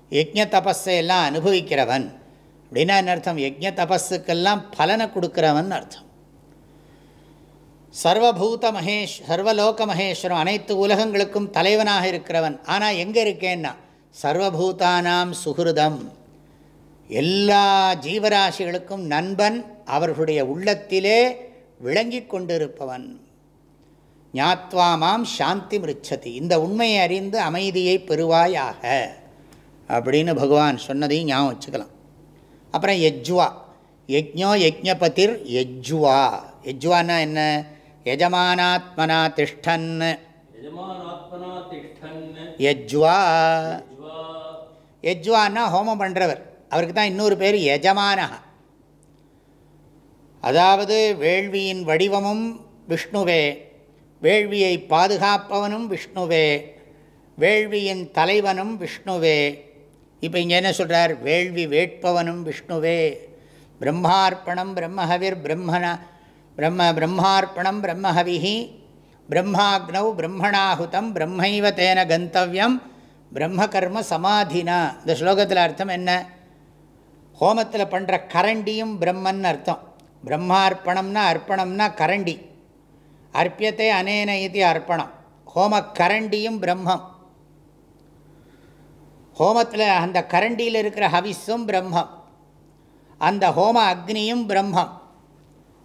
யஜ்ய தபஸை எல்லாம் அனுபவிக்கிறவன். அப்படின்னா என்ன அர்த்தம்? யஜ்ய தபஸுக்கெல்லாம் பலனை கொடுக்குறவன் அர்த்தம். சர்வபூத மகேஷ் சர்வலோக மகேஸ்வரம் அனைத்து உலகங்களுக்கும் தலைவனாக இருக்கிறவன். ஆனால் எங்கே இருக்கேன்னா? சர்வபூதானாம் சுகிருதம். எல்லா ஜீவராசிகளுக்கும் நண்பன் அவர்களுடைய உள்ளத்திலே விளங்கி கொண்டிருப்பவன். ஞாத்வாமாம் சாந்தி மிருச்சதி. இந்த உண்மையை அறிந்து அமைதியை பெறுவாயாக. அப்படின்னு பகவான் சொன்னதையும் ஞாபகம் வச்சுக்கலாம். அப்புறம் யஜ்வா. யஜ்ஞோ யஜ்ஞபதிர் யஜ்வா. யஜ்வான்னா என்ன? யஜமானாத்மனா திஷ்டன். யஜ்வா. யஜ்வான்னா ஹோமம் பண்ணுறவர் அவருக்கு தான் இன்னொரு பேர் யஜமானகா அதாவது வேள்வியின் வடிவமும் விஷ்ணுவே. வேள்வியை பாதுகாப்பவனும் விஷ்ணுவே வேள்வியின் தலைவனும் விஷ்ணுவே. இப்போ இங்கே என்ன சொல்கிறார் வேள்வி வேட்பவனும் விஷ்ணுவே. பிரம்மார்ப்பணம் பிரம்மஹவிர் பிரம்மண பிரம்ம பிரம்மார்ப்பணம் பிரம்மஹவிஹி பிரம்மாக்னௌ பிரம்மணாகுதம் பிரம்மைவ தேன கந்தவியம் பிரம்மகர்ம சமாதினா. இந்த ஸ்லோகத்தில் அர்த்தம் என்ன? ஹோமத்தில் பண்ணுற கரண்டியும் பிரம்மன் அர்த்தம். பிரம்மார்ப்பணம்னா அர்ப்பணம்னா கரண்டி. அர்ப்பியத்தை அனேன இது அர்ப்பணம். ஹோம கரண்டியும் பிரம்மம். ஹோமத்தில் அந்த கரண்டியில் இருக்கிற ஹவிஸும் பிரம்மம். அந்த ஹோம அக்னியும் பிரம்மம்.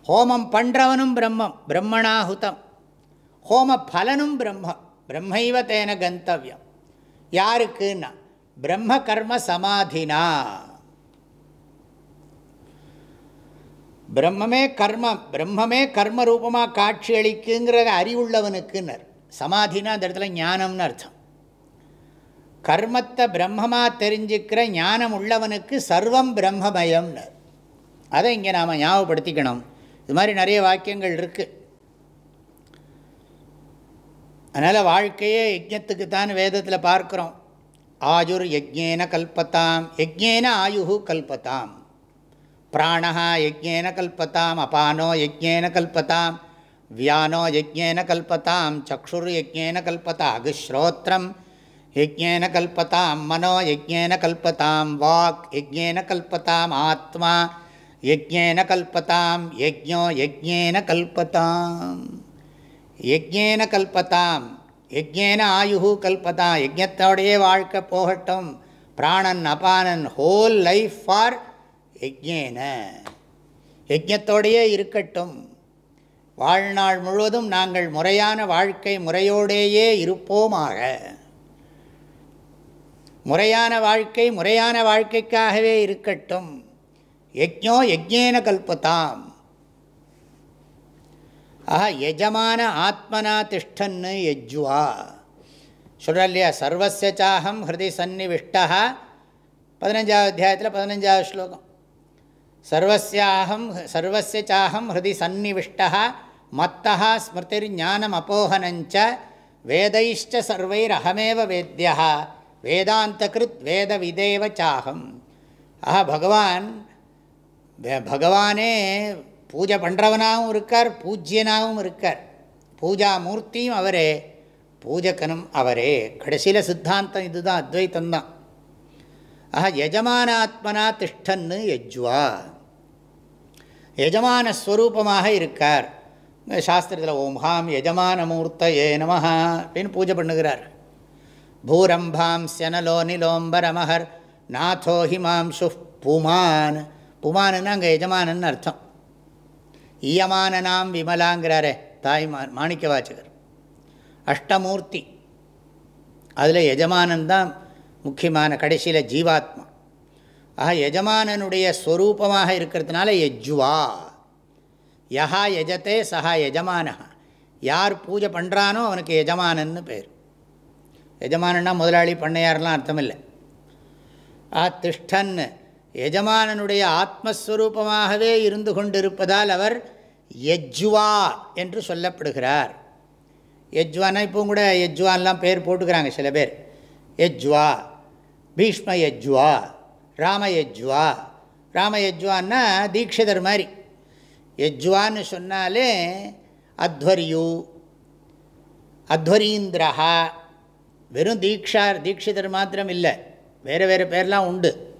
ஹோமம் பண்ணுறவனும் பிரம்மம். பிரம்மணாகுதம் ஹோம பலனும் பிரம்மம். பிரம்மைவ தேன கந்தவியம். யாருக்குன்னா பிரம்ம கர்ம சமாதினா. பிரம்மமே கர்மம் பிரம்மமே கர்ம ரூபமாக காட்சி அளிக்குங்கிற அறிவுள்ளவனுக்குன்னர். சமாதினா அந்த இடத்துல ஞானம்னு அர்த்தம். கர்மத்தை பிரம்மமாக தெரிஞ்சுக்கிற ஞானம் உள்ளவனுக்கு சர்வம் பிரம்மமயம்னர். அதை இங்கே நாம் ஞாபகப்படுத்திக்கணும். இது மாதிரி நிறைய வாக்கியங்கள் இருக்குது அதனால் வாழ்க்கையே யஜ்ஞத்துக்கு தான் வேதத்தில் பார்க்குறோம். ஆயுர் யஜ்யேன கல்பத்தாம் யஜ்யேன ஆயுகு கல்பத்தாம். பிராணா யஜ்ஞேன கல்பத்தாம் அபானோ யஜ்ஞேன கல்பத்தாம் வியானோ யஜ்ஞேன கல்பத்தாம் சக்ஷுர் யஜ்ஞேன கல்பதா அகுஸ்ரோத்திரம் யஜ்ஞேன கல்பத்தாம் மனோ யஜ்ஞேன கல்பத்தாம் வாக் யஜ்ஞேன கல்பத்தாம் ஆத்மா யஜ்ஞேன கல்பத்தாம் யஜ்ஞோ யஜ்ஞேன கல்பத்தாம் யஜ்ஞேன கல்பத்தாம் யஜ்ஞேன ஆயுகு கல்பதாம் யஜ்ஞத்தோடையே வாழ்க்கை போகட்டும். பிராணன் அபானன் ஹோல் லைஃப் ஃபார் யஜ்ஞேன. யஜ்ஞத்தோடையே இருக்கட்டும். வாழ்நாள் முழுவதும் நாங்கள் முறையான வாழ்க்கை முறையோடேயே இருப்போமாக. முறையான வாழ்க்கை முறையான வாழ்க்கைக்காகவே இருக்கட்டும். யஜ்ஞோ யஜ்ஞேன கல்பத்தாம் ஆஹா எஜமான ஆத்மனா திஷ்டன்னு யஜ்வா. சொல்கிற இல்லையா ஹிருதி சந்நிவிஷ்டா. பதினஞ்சாவது அத்தியாயத்தில் பதினஞ்சாவது ஸ்லோகம். சர்வசியாகம் சர்வசிய சாகம் ஹிருதி சந்நிவிஷ்டா மத்தா ஸ்மிருதிர் ஞானம் அப்போகனஞ்ச வேதைஷ்ட சர்வைரகமேவ வேத்தியா வேதாந்தகிருத் வேத விதேவ சாகம் ஆஹா பகவான் பகவானே பூஜை பண்ணுறவனாகவும் இருக்கார் பூஜ்யனாகவும் இருக்கார் பூஜா மூர்த்தியும் அவரே பூஜகனும் அவரே கடைசியில் சித்தாந்தம் இதுதான் அத்வைத்தந்தான் ஆஹா யஜமானாத்மனா திஷ்டன்னு யஜ்வா யஜமான ஸ்வரூபமாக இருக்கார். சாஸ்திரத்தில் ஓம்ஹாம் ஹாம் எஜமான மூர்த்தயே அப்படின்னு பூஜை பண்ணுகிறார். பூரம்பாம் செனலோ நிலோம்பரமஹர் நாதோ ஹிமாம்சு புமான். புமானுன்னு அங்கே எஜமானன்னு அர்த்தம். ஈயமானனாம் விமலாங்கிறாரே தாய் மா மாணிக்க வாச்சகர் அஷ்டமூர்த்தி. அதில் எஜமானன் தான் முக்கியமான கடைசியில் ஜீவாத்மா. ஆக எஜமானனுடைய ஸ்வரூபமாக இருக்கிறதுனால யஜ்வா. யஹா யஜத்தே சஹா எஜமானஹா யார் பூஜை பண்ணுறானோ அவனுக்கு எஜமானன்னு பேர். எஜமானன்னா முதலாளி பண்ணையாரெலாம் அர்த்தம் இல்லை ஆ திஷ்டன். எஜமானனுடைய ஆத்மஸ்வரூபமாகவே இருந்து கொண்டிருப்பதால் அவர் யஜ்வா என்று சொல்லப்படுகிறார். எஜ்வானா இப்போ கூட யஜ்வான்லாம் பேர் போட்டுக்கிறாங்க சில பேர். யஜ்வா. பீஷ்ம யஜ்வா ராம யஜ்வா ராம யஜ்வான்னா தீட்சிதர் மாதிரி. யஜ்வான்னு சொன்னாலே அத்வரியு அத்வரீந்திரஹா. வெறும் தீக்ஷார் தீட்சிதர் மாத்திரம் இல்லை. வேறு வேறு பேர்லாம் உண்டு.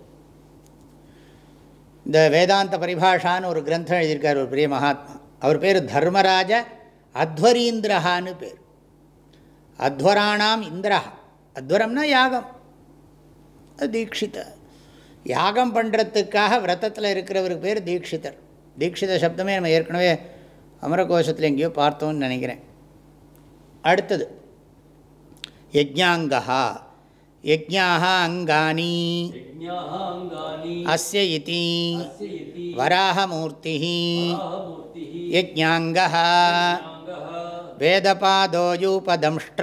இந்த வேதாந்த பரிபாஷான்னு ஒரு கிரந்தம் எழுதியிருக்கார் ஒரு பெரிய மகாத்மா. அவர் பேர் தர்மராஜ அத்வரீந்திரஹான்னு பேர். அத்வராணாம் இந்திரஹா. அத்வரம்னா யாகம். தீட்சிதர். யாகம் பண்ணுறதுக்காக விரதத்தில் இருக்கிறவருக்கு பேர் தீட்சிதர். தீட்சித சப்தமே நம்ம ஏற்கனவே அமரகோஷத்தில் எங்கேயோ பார்த்தோம்னு நினைக்கிறேன். அடுத்தது யஜ்யாங்கா யஜ்ஞாக அங்கானி அஸ்ய வராஹமூர்த்தி வராகமூர்த்தி யஜ்ஞாங்க வேதபாதோயூபதம்ஷ்ட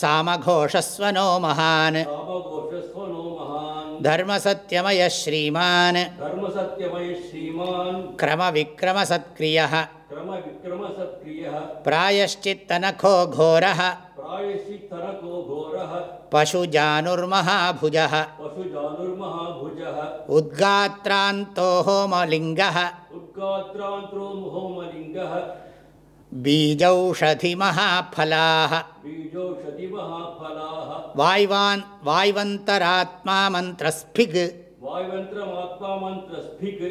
சாமகோஷஸ்வனோ மகான் தர்மசத்யமய ஸ்ரீமான் கிரமவிக்ரமசத்கிரிய பிராயஷ்சித்தனகோ கோர பசுஜானுர்மஹாபுஜ உத்காத்ராந்தோ बीजौषधिमहाफलाः बीजौषधिमहाफलाः वाय्वान् वाय्वन्तरात्मा मन्त्रस्फिग् वायुवन्त्रमात्मा मन्त्रस्फिक्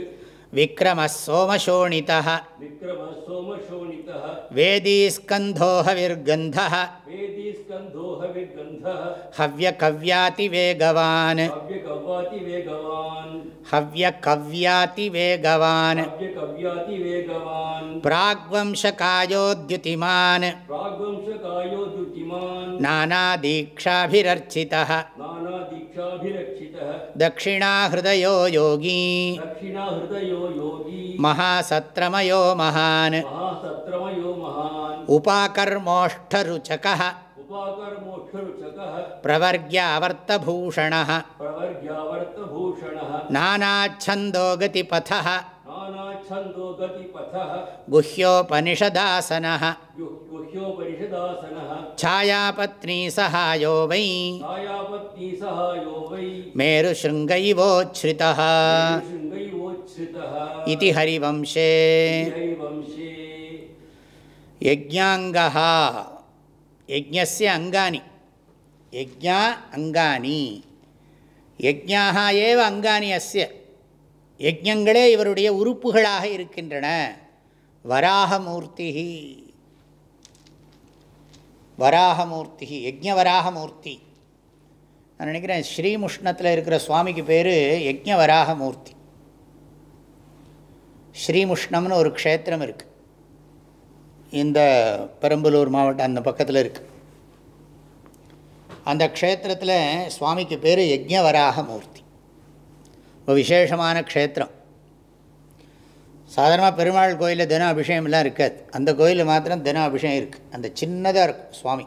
விக்ரமஸ் சோமசோணித வேதீ ஸ்கந்தோஹ விர்கந்த ஹவ்ய கவ்யாதி दक्षिणाहृदयो योगी दक्षिणाहृदयो योगी महासत्रमयो महान् महासत्रमयो महान् उपाकर्मोष्ठरुचकः उपाकर्मोक्षरुचकः प्रवर्ग्यावर्तभूषणः प्रवर्ग्यावर्तभूषणः नानाच्छन्दो गतिपथः छन्दो गतिपथः गुह्योपनिषदासनः गुह्योपनिषदासनः छायापत्नी सहायो वै छायापत्नी सहायो वै मेरुशृङ्ग इवोच्छ्रितः इति हरिवंशे यज्ञाङ्गः यज्ञस्य अङ्गानि यज्ञा अङ्गानि यज्ञाः एव अङ्गानि अस्य யஜ்யங்களே இவருடைய உறுப்புகளாக இருக்கின்றன. வராகமூர்த்தி வராகமூர்த்தி யஜ்ஞவராகமூர்த்தி. நான் நினைக்கிறேன் ஸ்ரீமுஷ்ணத்தில் இருக்கிற சுவாமிக்கு பேர் யஜ்ஞவராகமூர்த்தி. ஸ்ரீமுஷ்ணம்னு ஒரு க்ஷேத்திரம் இருக்குது இந்த பெரம்பலூர் மாவட்டம் அந்த பக்கத்தில் இருக்குது அந்த க்ஷேத்திரத்தில் சுவாமிக்கு பேர் யஜ்ஞவராகமூர்த்தி. மூர்த்தி விசேஷமான க்ஷேத்திரம். சாதாரணமாக பெருமாள் கோயிலில் தின அபிஷேகம்லாம் இருக்காது. அந்த கோயிலில் மாத்திரம் தின அபிஷேகம் இருக்குது அந்த சின்னதாக இருக்கும் சுவாமி.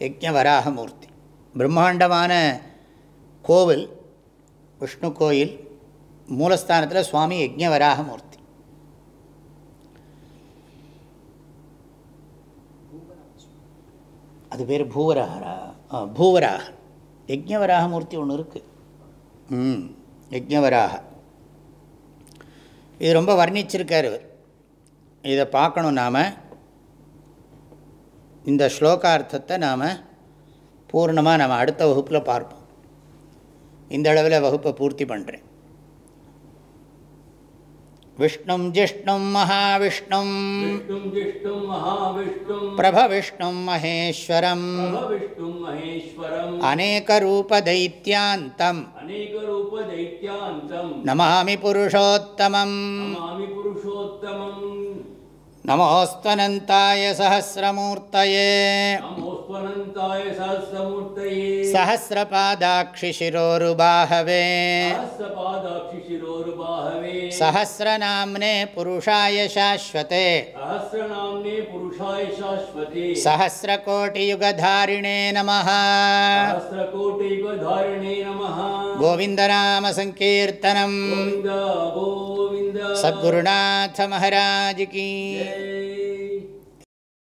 யஜ்ஞவராகமூர்த்தி பிரம்மாண்டமான கோவில் விஷ்ணு கோயில் மூலஸ்தானத்தில் சுவாமி யஜ்ஞவராகமூர்த்தி அது பேர் பூவராகரா ஆ, பூவராக யஜ்ஞவராகமூர்த்தி ஒன்று இருக்குது ம். யஜ்ஞவராக. இது ரொம்ப வர்ணிச்சிருக்கார் இதை பார்க்கணும் நாம். இந்த ஸ்லோகார்த்தத்தை நாம் பூர்ணமாக நம்ம அடுத்த வகுப்பில் பார்ப்போம். இந்த அளவில் வகுப்பை பூர்த்தி பண்ணுறேன் विष्णुं जिष्णुं महाविष्णुं। प्रभविष्णुं महेश्वरम्। अनेकरूपदैत्यान्तम् नमामि पुरुषोत्तमम्। नमोऽस्त्वनन्ताय सहस्रमूर्तये। सहस्रपादाक्षिशिरोरुहवे सहस्रनाम्ने पुरुषाय शाश्वते। सहस्रनाम् सहस्रकोटियुगधारिणे नमः। सहस्रकोटियुगधारिणे नमः। गोविन्दनामसंकीर्तनम् day.